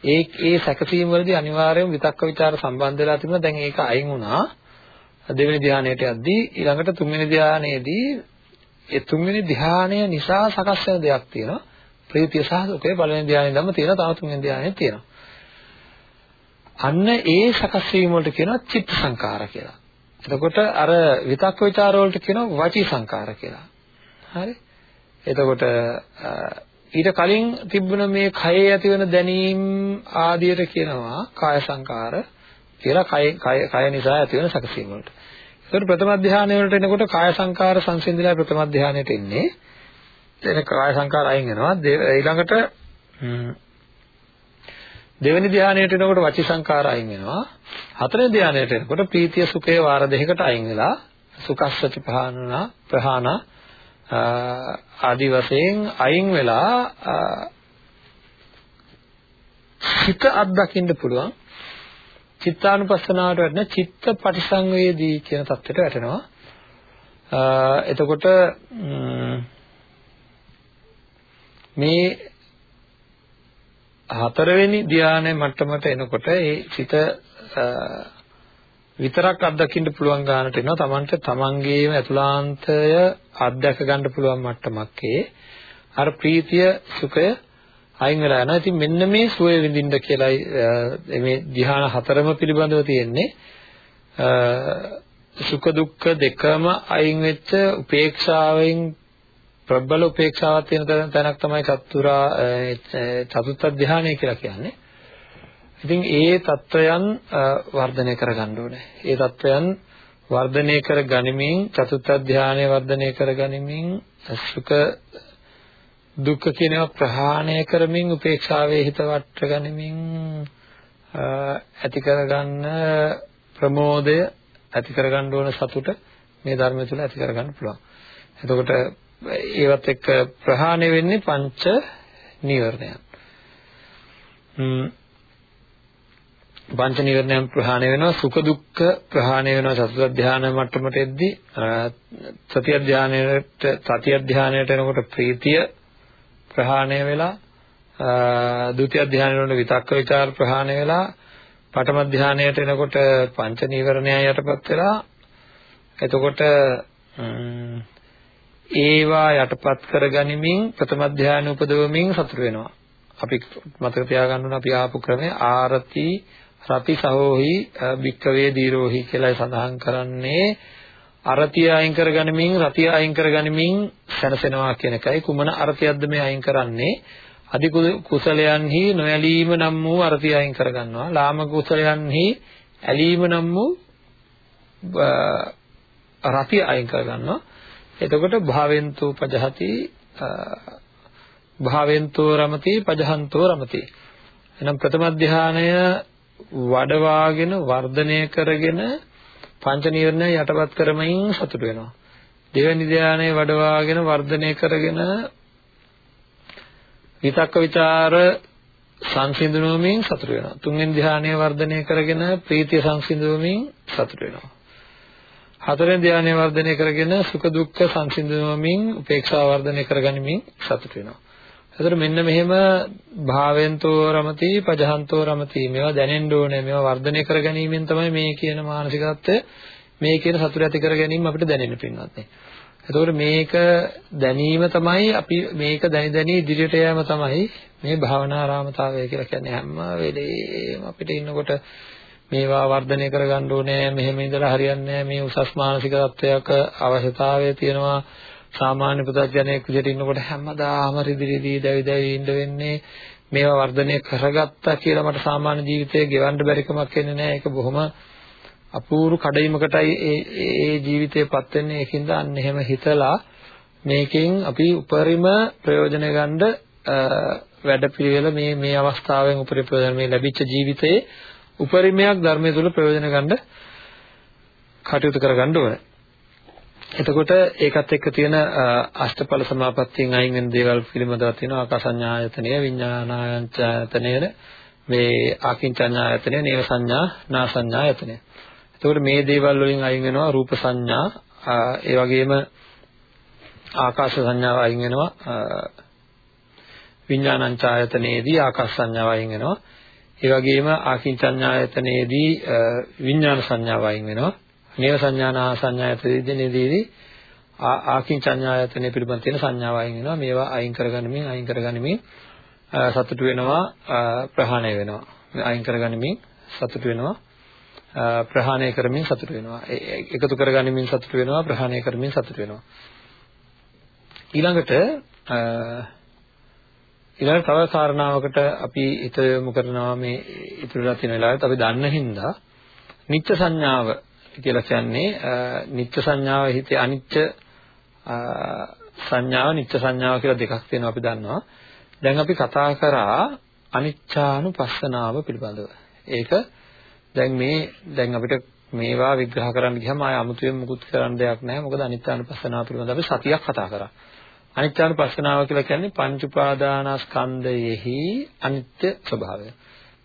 ඒ ඒ සැකසීම් වලදී අනිවාර්යයෙන්ම විතක්ක ਵਿਚාර සම්බන්ධ වෙලා තිබුණා. දැන් ඒක අයින් වුණා. දෙවෙනි ධානයට යද්දී ඊළඟට තුන්වෙනි ධානයේදී ඒ තුන්වෙනි ධානය නිසා සකස් වෙන දෙයක් තියෙනවා. ප්‍රීතිය සහ සුඛය පළවෙනි ධානයේ ධම්ම තියෙනවා. තව තුන්වෙනි ධානයේ තියෙනවා. අන්න ඒ සකස් වීම වලට කියනවා චිත්ත සංකාර කියලා. එතකොට අර විතක්ක ਵਿਚාර වලට කියනවා වචී සංකාර කියලා. හරි? එතකොට ඊට කලින් තිබුණ මේ කයේ ඇතිවන දැනීම් ආදියට කියනවා කාය සංකාර කියලා කය කය නිසා ඇතිවන සකසීම වලට. ඒකට ප්‍රථම ධානය වලට එනකොට කාය සංකාර සංසිඳිලා ප්‍රථම ධානයට එන්නේ. එතන කාය සංකාර අයින් වෙනවා. ඊළඟට දෙවෙනි ධානයට එනකොට වචි සංකාර අයින් වෙනවා. හතරවෙනි ධානයට එනකොට ප්‍රීතිය සුඛය වාර දෙකකට අයින් වෙලා සුඛස්සති පහනනා ප්‍රහාණ ආදි වශයෙන් අයින් වෙලා හිත අත්දකින්න පුළුවන් චිත්තානුපස්සනාවට වැටෙන චිත්ත පටිසංවේදී කියන தත්ත්වයට වැටෙනවා. එතකොට මේ හතරවෙනි ධානය මට්ටමට එනකොට ඒ චිත විතරක් අත්දකින්න පුළුවන් ගන්නට එනවා Tamante තමන්ගේම අතුලාන්තය අත්දැක ගන්න පුළුවන් මට්ටමක්ේ අර ප්‍රීතිය සුඛය අයින් වෙලා යනවා. ඉතින් මෙන්න මේ සුවය විඳින්න කියලායි මේ ධ්‍යාන හතරම පිළිබඳව තියෙන්නේ. සුඛ දුක්ඛ දෙකම අයින් වෙච්ච උපේක්ෂාවෙන් ප්‍රබල උපේක්ෂාවක් තියෙන තැනක් තමයි චතුරා චතුත්ථ ධානය කියලා කියන්නේ. ඉතින් ඒ తত্ত্বයන් වර්ධනය කරගන්න ඕනේ. ඒ తত্ত্বයන් වර්ධනය කර ගනිමින් චතුත්ථ ධානය වර්ධනය කර ගනිමින් සුඛ දුක්ඛ කියනවා ප්‍රහාණය කරමින් උපේක්ෂාවේ හිත වට ගනිමින් ඇති කරගන්න ප්‍රමෝදය ඇති කරගන්න ඕන සතුට මේ ධර්මය තුළ ඇති කරගන්න පුළුවන්. එතකොට ඒවත් එක්ක ප්‍රහාණය වෙන්නේ පංච නීවරණයන්. පංච නීවරණයන් ප්‍රහාණය වෙනවා සුඛ දුක්ඛ ප්‍රහාණය වෙනවා සතර ධානය මට්ටමට එද්දී සති අධ්‍යානයට සති අධ්‍යානයට එනකොට ප්‍රීතිය ප්‍රහාණය වෙලා ဒုတိ ය ධානයට විතක්ක විචාර ප්‍රහාණය වෙලා පඨම ධානයට එනකොට පංච නීවරණයන් යටපත් වෙලා එතකොට ඒවා යටපත් කරගනිමින් ප්‍රථම ධානය උපදවමින් සතුට වෙනවා. අපි මතක තියාගන්න ඕන අපි ආපු ක්‍රමය ආරති රති සහෝහි භික්කවේ දීරෝහි කියලා සඳහන් කරන්නේ අරතිය අයින් කරගනිමින් රතිය අයින් කරගනිමින් සැනසෙනවා කියන එකයි. කුමන අරතියක්ද මේ අයින් කරන්නේ? අධි කුසලයන්හි නොඇලීම නම් වූ අරතිය අයින් කරගන්නවා. ලාම කුසලයන්හි ඇලීම නම් වූ රතිය අයින් කරගන්නවා. එතකොට භාවෙන්තෝ පජහති භාවෙන්තෝ රමති පජහන්තෝ රමති එනම් ප්‍රථම ධානය වඩවාගෙන වර්ධනය කරගෙන පංච නීවරණ යටපත් කරමින් සතුට වෙනවා. දෙවෙනි ධානයේ වඩවාගෙන වර්ධනය කරගෙන විතක්ක ਵਿਚාර සංසිඳුවමින් සතුට වෙනවා. තුන්වෙනි ධානයේ වර්ධනය කරගෙන ප්‍රීතිය සංසිඳුවමින් සතුට වෙනවා. හතරවෙනි ධානයේ වර්ධනය කරගෙන සුඛ දුක්ඛ සංසිඳුවමින් උපේක්ෂා වර්ධනය කරගනිමින් සතුට වෙනවා. එතකොට මෙන්න මෙහෙම භාවෙන්තෝ රමති පජහන්තෝ රමති මේවා දැනෙන්න ඕනේ මේවා වර්ධනය කර ගැනීමෙන් තමයි මේ කියන මානසිකත්වය මේ කියන සතුට ඇති කර ගැනීම අපිට දැනෙන්න පින්නත් නේ. එතකොට මේක දැනීම තමයි අපි මේක දැනි දැනි ඉදිරියට යෑම තමයි මේ භාවනාරාමතාවය කියලා කියන්නේ හැම වෙලේම අපිට ඉන්නකොට මේවා වර්ධනය කරගන්න ඕනේ මෙහෙම ඉඳලා හරියන්නේ නැහැ. මේ උසස් මානසික තත්වයක අවශ්‍යතාවය තියෙනවා. සාමාන්‍ය පුතත්ජනයෙක් විදිහට ඉන්නකොට හැමදාම රිදිරිදී දැවි දැවි ඉන්න වෙන්නේ මේවා වර්ධනය කරගත්තා කියලා මට සාමාන්‍ය ජීවිතේ ගෙවන්න බැරි කමක් වෙන්නේ නැහැ. ඒක බොහොම අපූර්ව කඩයිමකටයි ඒ ඒ ජීවිතේපත් වෙන්නේ. ඒකින්ද අන්න එහෙම හිතලා මේකෙන් අපි උපරිම ප්‍රයෝජන ගන්න වැඩපිළිවෙල මේ මේ අවස්ථාවෙන් උපරිම ප්‍රයෝජන මේ ලැබිච්ච ජීවිතයේ උපරිමයක් ධර්මය තුල ප්‍රයෝජන ගන්න කටයුතු කරගන්න ඕනේ එතකොට ඒකත් එක්ක තියෙන අෂ්ටඵල සමාපත්තියෙන් අයින් වෙන දේවල් පිළිබඳව තියෙනවා ආකාසඤ්ඤායතනය විඥානායතනය මේ ආකින්චඤ්ඤායතනය නේව සංඥා නාසඤ්ඤායතනය. එතකොට මේ දේවල් වලින් අයින් වෙනවා රූප සංඥා ඒ වගේම ආකාශ සංඥාව අයින් වෙනවා විඥානංචායතනයේදී ආකාශ සංඥාව අයින් වෙනවා. ඒ වගේම ආකින්චඤ්ඤායතනයේදී විඥාන සංඥාව අයින් වෙනවා. නේව සංඥානා සංඥායතනයේදී ආකින්චඤ්ඤායතනෙ පිළිබඳ තියෙන සංඥාව අයින් වෙනවා. මේවා අයින් කරගනිමින් අයින් කරගනිමින් සතුට වෙනවා ප්‍රහාණය වෙනවා. අයින් කරගනිමින් සතුට වෙනවා. ප්‍රහාණය කරමින් සතුට වෙනවා. එකතු කරගනිමින් සතුට වෙනවා ප්‍රහාණය කරමින් සතුට වෙනවා. ඊළඟට ඊළඟ තව කාරණාවකට අපි හිත යොමු කරනවා මේ ඉතුරුලා තියෙන වෙලාවට අපි දන්න හින්දා නිත්‍ය සංඥාව කියලා කියන්නේ නිත්‍ය සංඥාව හිතේ අනිත්‍ය සංඥාව නිත්‍ය සංඥාව කියලා දෙකක් තියෙනවා අපි දන්නවා. දැන් අපි කතා කරා අනිච්චානුපස්සනාව පිළිබඳව. ඒක දැන් මේ දැන් අපිට මේවා විග්‍රහ කරන්න ගියම ආය අමුතුවෙන් මුකුත් කරන්න දෙයක් නැහැ. මොකද අනිත්‍යානුපස්සනාව පිළිබඳව අපි සතියක් කතා කරා. අනිත්‍යානුපස්සනාව කියලා කියන්නේ පංච උපාදානස්කන්ධයෙහි අනිත්‍ය ස්වභාවය.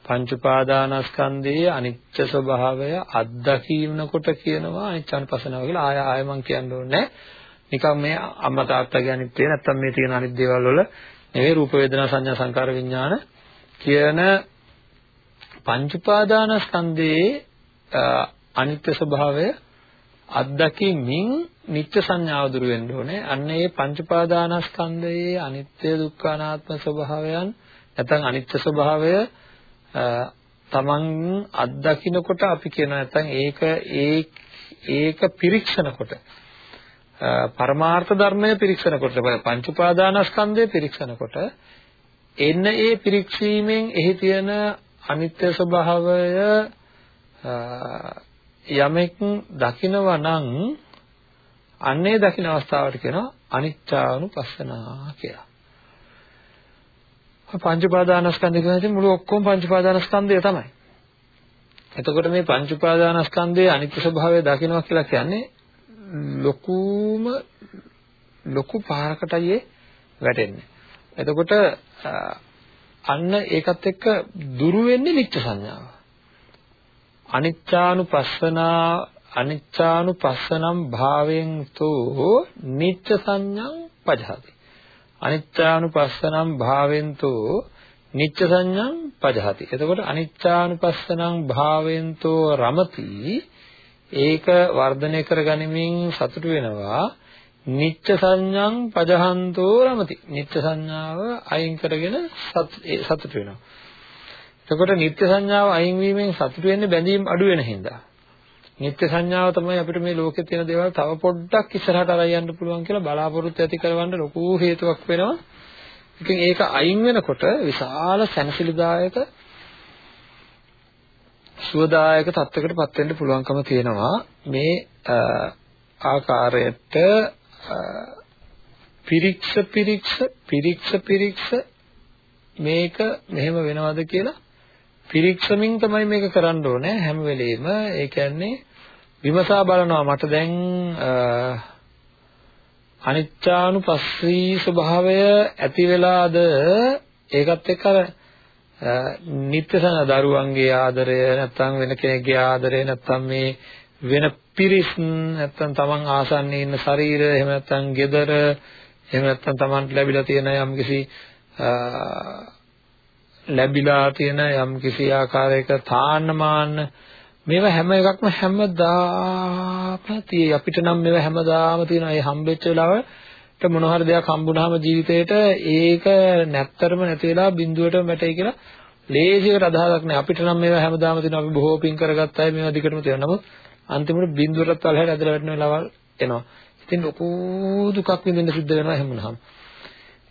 පංච උපාදානස්කන්ධයේ අනිත්‍ය ස්වභාවය අත්දකින්නකොට කියනවා අනිත්‍යානුපස්සනාව කියලා. ආය ආය මම කියන්න ඕනේ නිකන් මේ අම්මා තාත්තාගේ අනිත්‍ය නැත්තම් මේ තියෙන අනිත් දේවල් වල නෙවෙයි රූප වේදනා සංඥා සංකාර විඥාන කියන පංච උපාදානස්කන්ධයේ අනිත්‍ය ස්වභාවය අත්දැකීමින් නිත්‍ය සංඥාව දුරු වෙන්න ඕනේ. අන්න ඒ පංච උපාදානස්කන්ධයේ අනිත්‍ය දුක්ඛ අනාත්ම ස්වභාවයන් නැත්නම් අනිත්‍ය ස්වභාවය තමන් අත්දකින්නකොට අපි කියන නැත්නම් ඒක ඒ ඒක පිරික්සනකොට පරමාර්ථ ධර්මය පිරික්සනකොට පංච උපාදානස්කන්ධය පිරික්සනකොට එන්න ඒ පිරික්සීමෙන් එහි තියෙන අනිත්‍ය ස්වභාවය යමෙක් දකිනවා නම් අන්නේ දකින අවස්ථාවට කියනවා අනිච්චානුපස්සනා කියලා. පංච උපාදානස්කන්ධය කියන්නේ මුළු ඔක්කොම පංච උපාදානස්කන්ධය තමයි. එතකොට මේ පංච උපාදානස්කන්ධයේ අනිත්‍ය ස්වභාවය දකිනවා කියලා කියන්නේ ලොකුම ලොකු පාරකටයි වැටෙන්නේ. එතකොට අන්න ඒකත් එක්ක දුරු වෙන්නේ නිත්‍ය සංඥාව. අනිච්චානුපස්සනා අනිච්චානුපස්සනම් භාවයෙන් තෝ නිත්‍ය සංඥං පජහති. අනිච්චානුපස්සනම් භාවයෙන් තෝ නිත්‍ය සංඥං පජහති. එතකොට අනිච්චානුපස්සනම් භාවයෙන් තෝ රමති ඒක වර්ධනය කරගනිමින් සතුටු වෙනවා නිත්‍ය සංඥං පජහන්තෝ රමති. නිත්‍ය සංඥාව අයින් කරගෙන සතුටු වෙනවා. එතකොට නිත්‍ය සංඥාව අයින් වීමෙන් සතුටු වෙන්නේ බැඳීම් අඩු වෙන හින්දා. නිත්‍ය සංඥාව තමයි අපිට මේ ලෝකේ තියෙන දේවල් තව පොඩ්ඩක් ඉස්සරහට අරන් යන්න පුළුවන් කියලා බලාපොරොත්තු ඇති කරවන්න ලොකු හේතුවක් වෙනවා. ඉතින් ඒක අයින් වෙනකොට විශාල සැනසෙලිදායක සුවදායක තත්වයකටපත් වෙන්න පුළුවන්කම තියෙනවා මේ ආකාරයට පිරික්ස පිරික්ස පිරික්ස පිරික්ස මේක මෙහෙම වෙනවද කියලා පිරික්සමින් තමයි මේක කරන්න ඕනේ. හැම වෙලෙම ඒ කියන්නේ විමසා බලනවා මට දැන් අනිච්චානුපස්සී ස්වභාවය ඇති වෙලාද? ඒකත් එක්ක අර නිත්‍ය සන දරුවන්ගේ ආදරය නැත්නම් වෙන කෙනෙක්ගේ ආදරය නැත්නම් මේ වෙන පිරිස් නැත්නම් තමන් ආසන්නයේ ඉන්න ශරීරය එහෙම නැත්නම් gedara එහෙම නැත්නම් තමන්ට ලැබිලා තියෙන යම්කිසි ලැබිලා තියෙන යම්කිසි ආකාරයක තාන්නමාන මේවා හැම එකක්ම හැමදාම තියෙයි අපිට නම් මේවා හැමදාම තියෙනවා ඒ හම්බෙච්ච වෙලාවට මොන හරි දෙයක් හම්බුනහම ජීවිතේට ඒක නැත්තරම නැති වෙලා බිඳුවටම වැටේ කියලා ලේසියකට අදහසක් නැහැ අපිට නම් මේවා හැමදාම තියෙනවා අපි බොහෝ පින් කරගත්ත අය මේවා දිගටම තියෙනවා. නමුත් අන්තිමට බිඳුවටත් වලහැට ඇදලා වැටෙන වෙලාවල් එනවා. ඉතින් ලොකු දුකක් විඳින්න සිද්ධ වෙනවා එහෙම වුණාම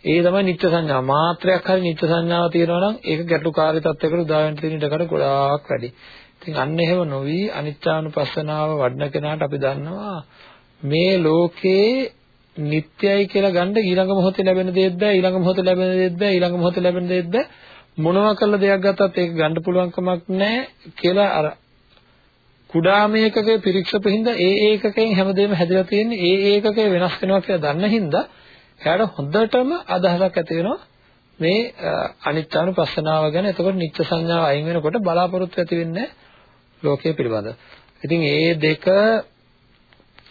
ඒ තමයි නිත්‍ය සංඥා. මාත්‍රයක් හරි නිත්‍ය සංඥාව තියෙනවා නම් ඒක ගැටලුකාරී තත්යකට උදා වෙන්න තියෙන ඉඩකඩ ගොඩාක් වැඩි. ඉතින් අන්න එහෙම නොවි අනිත්‍යානුපස්සනාව වඩන කෙනාට අපි දන්නවා මේ ලෝකේ නිට්ටයයි කියලා ගන්න ඊළඟ මොහොතේ ලැබෙන දේත් බෑ ඊළඟ මොහොතේ ලැබෙන දේත් බෑ ඊළඟ මොහොතේ ලැබෙන දේත් බෑ. මොනවා කළ දෙයක් ගත්තත් ඒක ගන්න පුළුවන් කමක් නැහැ කියලා අර කුඩා මේකකේ පිරික්සපෙ හින්දා ඒ ඒකකයෙන් හැමදේම හැදලා තියෙන්නේ ඒ ඒකකේ වෙනස් වෙනවා කියලා දන්න හින්දා එයාට හොඳටම අදහසක් ඇති වෙනවා මේ අනිත්‍යානුපස්සනාව ගැන එතකොට නිත්‍ය සංඥාව අයින් වෙනකොට බලාපොරොත්තු ඇති වෙන්නේ ලෝකයේ පිළිබඳ. ඉතින් ඒ දෙක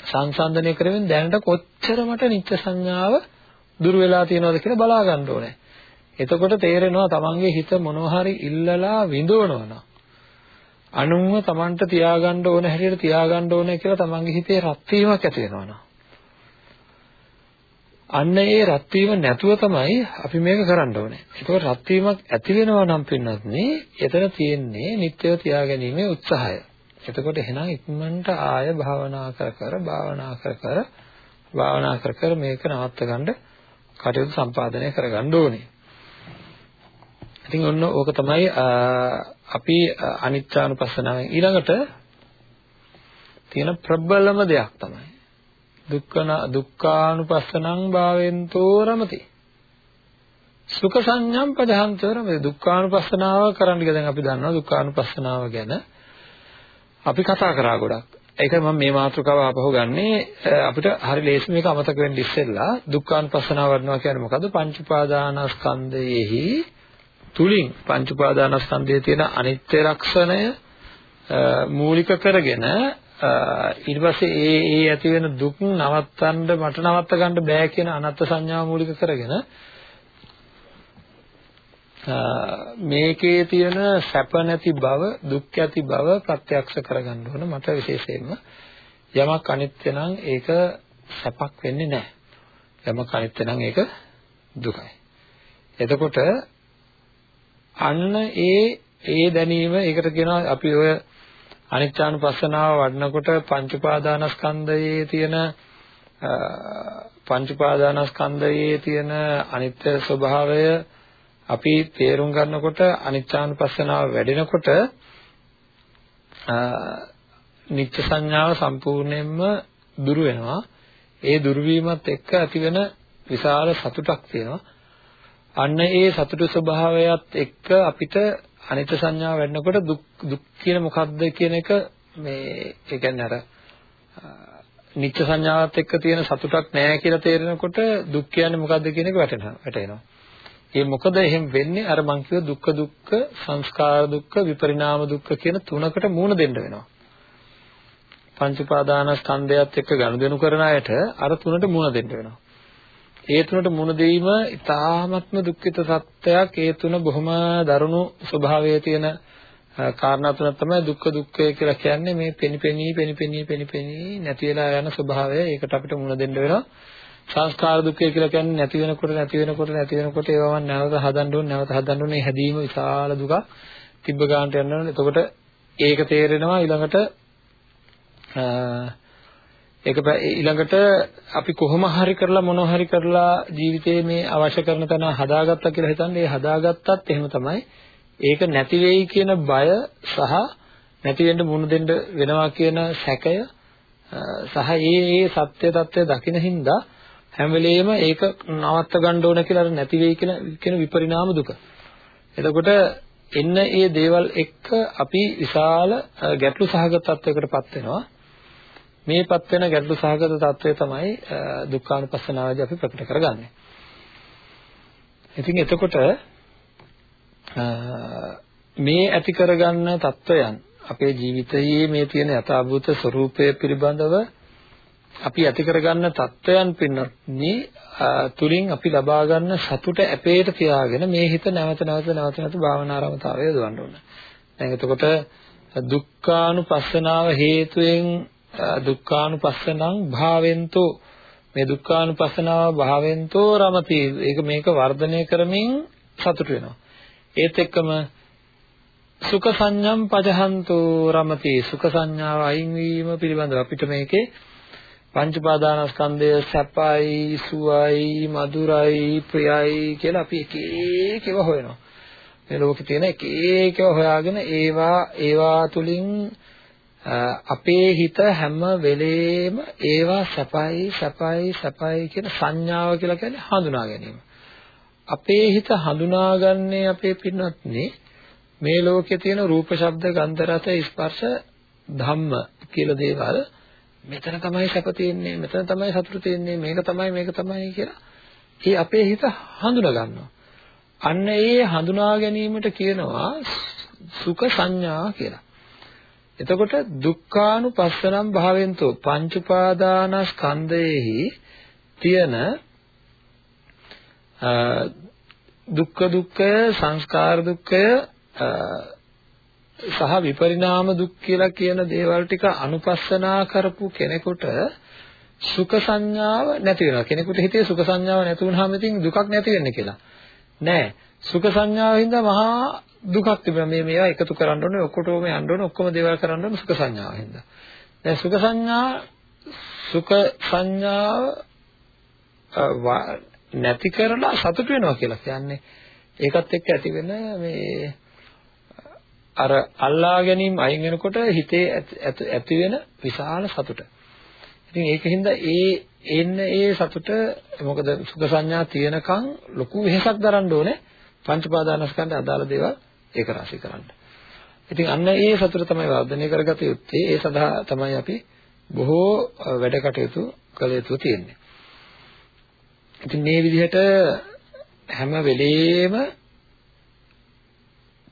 සංසන්දනය කරමින් දැනට කොච්චර මට නිත්‍ය සංඥාව දුර වෙලා තියෙනවද කියලා බලා ගන්න ඕනේ. එතකොට තේරෙනවා තමන්ගේ හිත මොනවා හරි ඉල්ලලා විඳවනවා අනුන්ව තමන්ට තියාගන්න ඕන හැටියට තියාගන්න ඕන කියලා තමන්ගේ හිතේ රත් වීමක් ඇති වෙනවා අන්න ඒ රත් වීම නැතුව තමයි අපි මේක කරන්න ඕනේ. ඒකෝ රත් වීමක් ඇති වෙනවා නම් පින්නත් නේ එතන තියෙන්නේ නිත්‍යව තියාගැනීමේ උත්සාහය. එතකොට එහෙනම් ඉක්මනට ආය භාවනා කර කර භාවනා කර කර භාවනා කර කර මේක නවත්ත ගන්න කටයුතු සම්පාදනය කරගන්න ඕනේ. ඉතින් ඔන්න ඕක තමයි අපි අනිත්‍යානුපස්සනාවෙන් ඊළඟට තියෙන ප්‍රබලම දෙයක් තමයි දුක්ඛන දුක්ඛානුපස්සනං භාවෙන්තෝ රමති. සුඛ සංඥම් පදහන්තෝ රමති. දුක්ඛානුපස්සනාව කරන්න කියලා දැන් අපි දන්නවා දුක්ඛානුපස්සනාව ගැන. අපි කතා කරා ගොඩක්. ඒක මම මේ මාතෘකාව ආපහු ගන්නේ අපිට හරි ලේසි මේක අමතක වෙන්න ඉස්සෙල්ලා දුක්ඛානුපස්සනාව වඩනවා කියන්නේ මොකද්ද? පංච උපාදානස්කන්ධයේහි තුලින් පංච උපාදානස්කන්ධයේ තියෙන අනිත්‍ය ලක්ෂණය මූලික කරගෙන ඊට පස්සේ ඒ ඒ ඇති වෙන දුක් නවත්තන්න මට නවත්ත ගන්න බෑ කියන අනත්ත් සංඥාව මූලික කරගෙන මේකේ තියෙන සැප නැති බව දුක් ඇති බව ප්‍රත්‍යක්ෂ කරගන්න ඕන මට විශේෂයෙන්ම. යමක් අනිත්‍ය නම් ඒක සැපක් වෙන්නේ නැහැ යමක් අනිත්‍ය නම් ඒක දුකයි. එතකොට අන්න ඒ ඒ දැනීම ඒකට කියනවා අපි ඔය අනිත්‍යානුපස්සනාව වඩනකොට පංච උපාදානස්කන්ධයේ තියෙන පංච උපාදානස්කන්ධයේ තියෙන අනිත්‍ය ස්වභාවය අපි තේරුම් ගන්නකොට අනිත්‍යානුපස්සනාව වැඩෙනකොට නිත්‍ය සංඥාව සම්පූර්ණයෙන්ම දුරු වෙනවා. ඒ දුරු වීමත් එක්ක ඇතිවෙන විශාල සතුටක් තියෙනවා. අන්න ඒ සතුට ස්වභාවයත් එක්ක අපිට අනිත්‍ය සංඥාව වැඩනකොට දුක් දුක් කියන මොකක්ද කියන එක මේ ඒ කියන්නේ අර නිත්‍ය සංඥාවත් එක්ක තියෙන සතුටක් නැහැ කියලා තේරෙනකොට දුක් කියන්නේ මොකක්ද කියන එක වැටෙනවා වැටෙනවා. ඒ මොකද එහෙම වෙන්නේ අර මං කිව්ව දුක්ඛ දුක්ඛ සංස්කාර දුක්ඛ විපරිණාම දුක්ඛ කියන තුනකට මූණ දෙන්න වෙනවා. පංච උපාදානස්කන්ධයත් එක්ක ගනුදෙනු කරන අයට අර තුනට මූණ දෙන්න වෙනවා. ඒ තුනට මුණ දීම ඉතාමත්ම දුක්ඛිත සත්‍යයක්. ඒ තුන බොහොම දරුණු ස්වභාවයේ තියෙන කාරණා තුනක් තමයි දුක්ඛ දුක්ඛය කියලා කියන්නේ. මේ පෙනිපෙනී පෙනිපෙනී පෙනිපෙනී නැති වෙලා යන ස්වභාවය. ඒකට අපිට මුණ දෙන්න වෙනවා. සංස්කාර දුක්ඛය කියලා කියන්නේ නැති වෙනකොට නැති වෙනකොට නැති වෙනකොට ඒවම නැවත හදන්න ඕනේ නැවත හදන්න ඕනේ. හැදීම විශාල දුක තිබ්බ ගන්නට යනවා එතකොට ඒක තේරෙනවා ඊළඟට ඒක ඊළඟට අපි කොහොම හරි කරලා මොන හරි කරලා ජීවිතයේ මේ අවශ්‍ය කරන තැන හදාගත්තා කියලා හිතන්නේ ඒ හදාගත්තත් එහෙම තමයි ඒක නැති වෙයි කියන බය සහ නැති වෙන්න මුණ දෙන්න වෙනවා කියන සැකය සහ ඒ ඒ සත්‍ය తත්වය දකින හින්දා හැම වෙලෙම ඒක නවත්ත ගන්න ඕන කියලා අර නැති වෙයි කියන කියන විපරිණාම දුක. එතකොට එන්න ඒ දේවල් එක්ක අපි විශාල ගැටලු සහගත තත්වයකටපත් වෙනවා. මේපත් වෙන ගැඹුරු සහගත తත්වය තමයි දුක්ඛානුපස්සනාවේදී අපි ප්‍රකට කරගන්නේ. ඉතින් එතකොට මේ ඇති කරගන්න తත්වයන් අපේ ජීවිතයේ මේ තියෙන යථාභූත ස්වરૂපය පිළිබඳව අපි ඇති කරගන්න தত্ত্বයන් පින්නත් මේ තුලින් අපි ලබා ගන්න සතුට ඇපේට තියාගෙන මේ හිත නැවත නැවත නැවත නැවත භාවනාරමතාවය දවන්න ඕන. දැන් එතකොට දුක්ඛානුපස්සනාව හේතුයෙන් දුක්ඛානුපස්සනං භාවෙන්තෝ. මේ දුක්ඛානුපස්සනාව භාවෙන්තෝ රමති. ඒක මේක වර්ධනය කරමින් සතුට වෙනවා. ඒත් එක්කම සුඛ සංඥම් පජහන්තෝ රමති. සුඛ සංඥාව අයින් වීම පිළිබඳව අපිට මේකේ පංච පාදානස්කන්ධය සැපයි සුවයි මధుරයි ප්‍රියයි කියලා අපි එක එක ඒවා හොයනවා. මේ ලෝකේ තියෙන එක එක ඒවා හොයාගෙන ඒවා ඒවා තුලින් අපේ හිත හැම වෙලේම ඒවා සැපයි සැපයි සැපයි කියන සංඥාව කියලා කියන්නේ හඳුනා ගැනීම. අපේ හිත හඳුනාගන්නේ අපේ පින්වත්නි මේ ලෝකයේ තියෙන රූප ශබ්ද ගන්ධ රස ස්පර්ශ ධම්ම කියලා දේවල් මෙතන තමයි සැප තියෙන්නේ මෙතන තමයි සතුට තියෙන්නේ මේක තමයි මේක තමයි කියලා ඒ අපේ හිත හඳුනා ගන්නවා. අන්න ඒ හඳුනා ගැනීමට කියනවා සුඛ සංඥා කියලා. එතකොට දුක්ඛානුපස්සනම් භාවෙන්තෝ පංච උපාදානස්කන්ධයේහි තියෙන දුක්ඛ දුක්ඛය සංස්කාර දුක්ඛය සහ විපරිණාම දුක් කියලා කියන දේවල් ටික අනුපස්සනා කරපු කෙනෙකුට සුඛ සංඥාව නැති වෙනවා. කෙනෙකුට හිතේ සුඛ සංඥාව නැති වුනහම ඉතින් දුකක් නැති වෙන්නේ කියලා. නෑ. සුඛ සංඥාවින්ද මහා දුකක් තිබෙනවා. මේ මේවා එකතු කරන්න ඕනේ, ඔක්කොටම යන්න ඕනේ, ඔක්කොම දේවල් කරන්න ඕනේ සුඛ සංඥාවින්ද. දැන් සුඛ සංඥා සුඛ සංඥාව නැති කරලා සතුට වෙනවා කියලා කියන්නේ ඒකත් එක්ක ඇති වෙන මේ අර අල්ලා ගැනීම අයින් වෙනකොට හිතේ ඇති වෙන විශාල සතුට. ඉතින් ඒකින්ද ඒ එන්න ඒ සතුට මොකද සුඛ සංඥා තියෙනකන් ලොකු වෙහසක් දරන්න ඕනේ පංච පාදානස්කන්ධ අදාළ දේවල් ඒක රාශී කරන්න. ඉතින් අන්න ඒ සතුට තමයි වර්ධනය කරගත යුත්තේ. ඒ සඳහා තමයි අපි බොහෝ වැඩ කටයුතු කළ යුතු තියෙන්නේ. ඉතින් මේ විදිහට හැම වෙලේම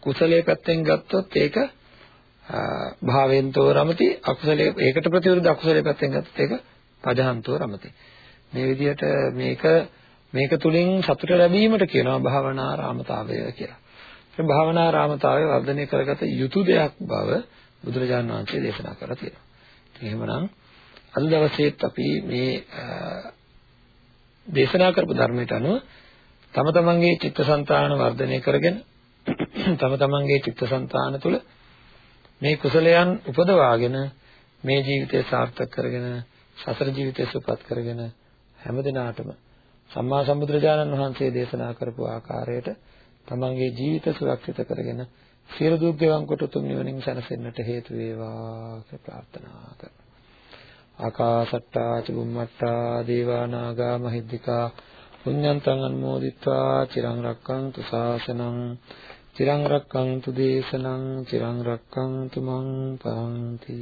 කුසලයේ පැත්තෙන් ගත්තොත් ඒක භාවෙන්තෝ රමති අකුසලයේ ඒකට ප්‍රතිවිරුද්ධ අකුසලයේ පැත්තෙන් ගත්තොත් ඒක පජහන්තෝ රමති මේ විදිහට මේක මේක තුලින් සතුට ලැබීමට කියනවා භාවනා රාමතාවය කියලා. ඒ භාවනා රාමතාවය වර්ධනය කරගත යුතු දෙයක් බව බුදුරජාණන් වහන්සේ දේශනා කරලා තියෙනවා. ඉතින් එහෙමනම් අද දවසේත් අපි මේ දේශනා කරපු ධර්මයට අනුව තම තමන්ගේ චිත්තසංතාන වර්ධනය කරගෙන තම තමන්ගේ චිත්තසංතාන තුළ මේ කුසලයන් උපදවාගෙන මේ ජීවිතය සාර්ථක කරගෙන සසර ජීවිතය සුවපත් කරගෙන හැමදිනාටම සම්මා සම්බුදුරජාණන් වහන්සේ දේශනා කරපු ආකාරයට තමන්ගේ ජීවිත සුරක්ෂිත කරගෙන සියලු දුක් ගෙවන් කොට උතුම් නිවනින් සැනසෙන්නට හේතු වේවා කියලා ප්‍රාර්ථනා කරනවා. ආකාසට්ටා චුම්මට්ටා දේවා නාග මහිද්దికා පුඤ්ඤන්තං අනුමෝදිත්වා චිරං රක්ඛන්තු ශාසනං චිරං රක්ඛන්තු දේශනං චිරං රක්ඛන්තු මං පරන්ති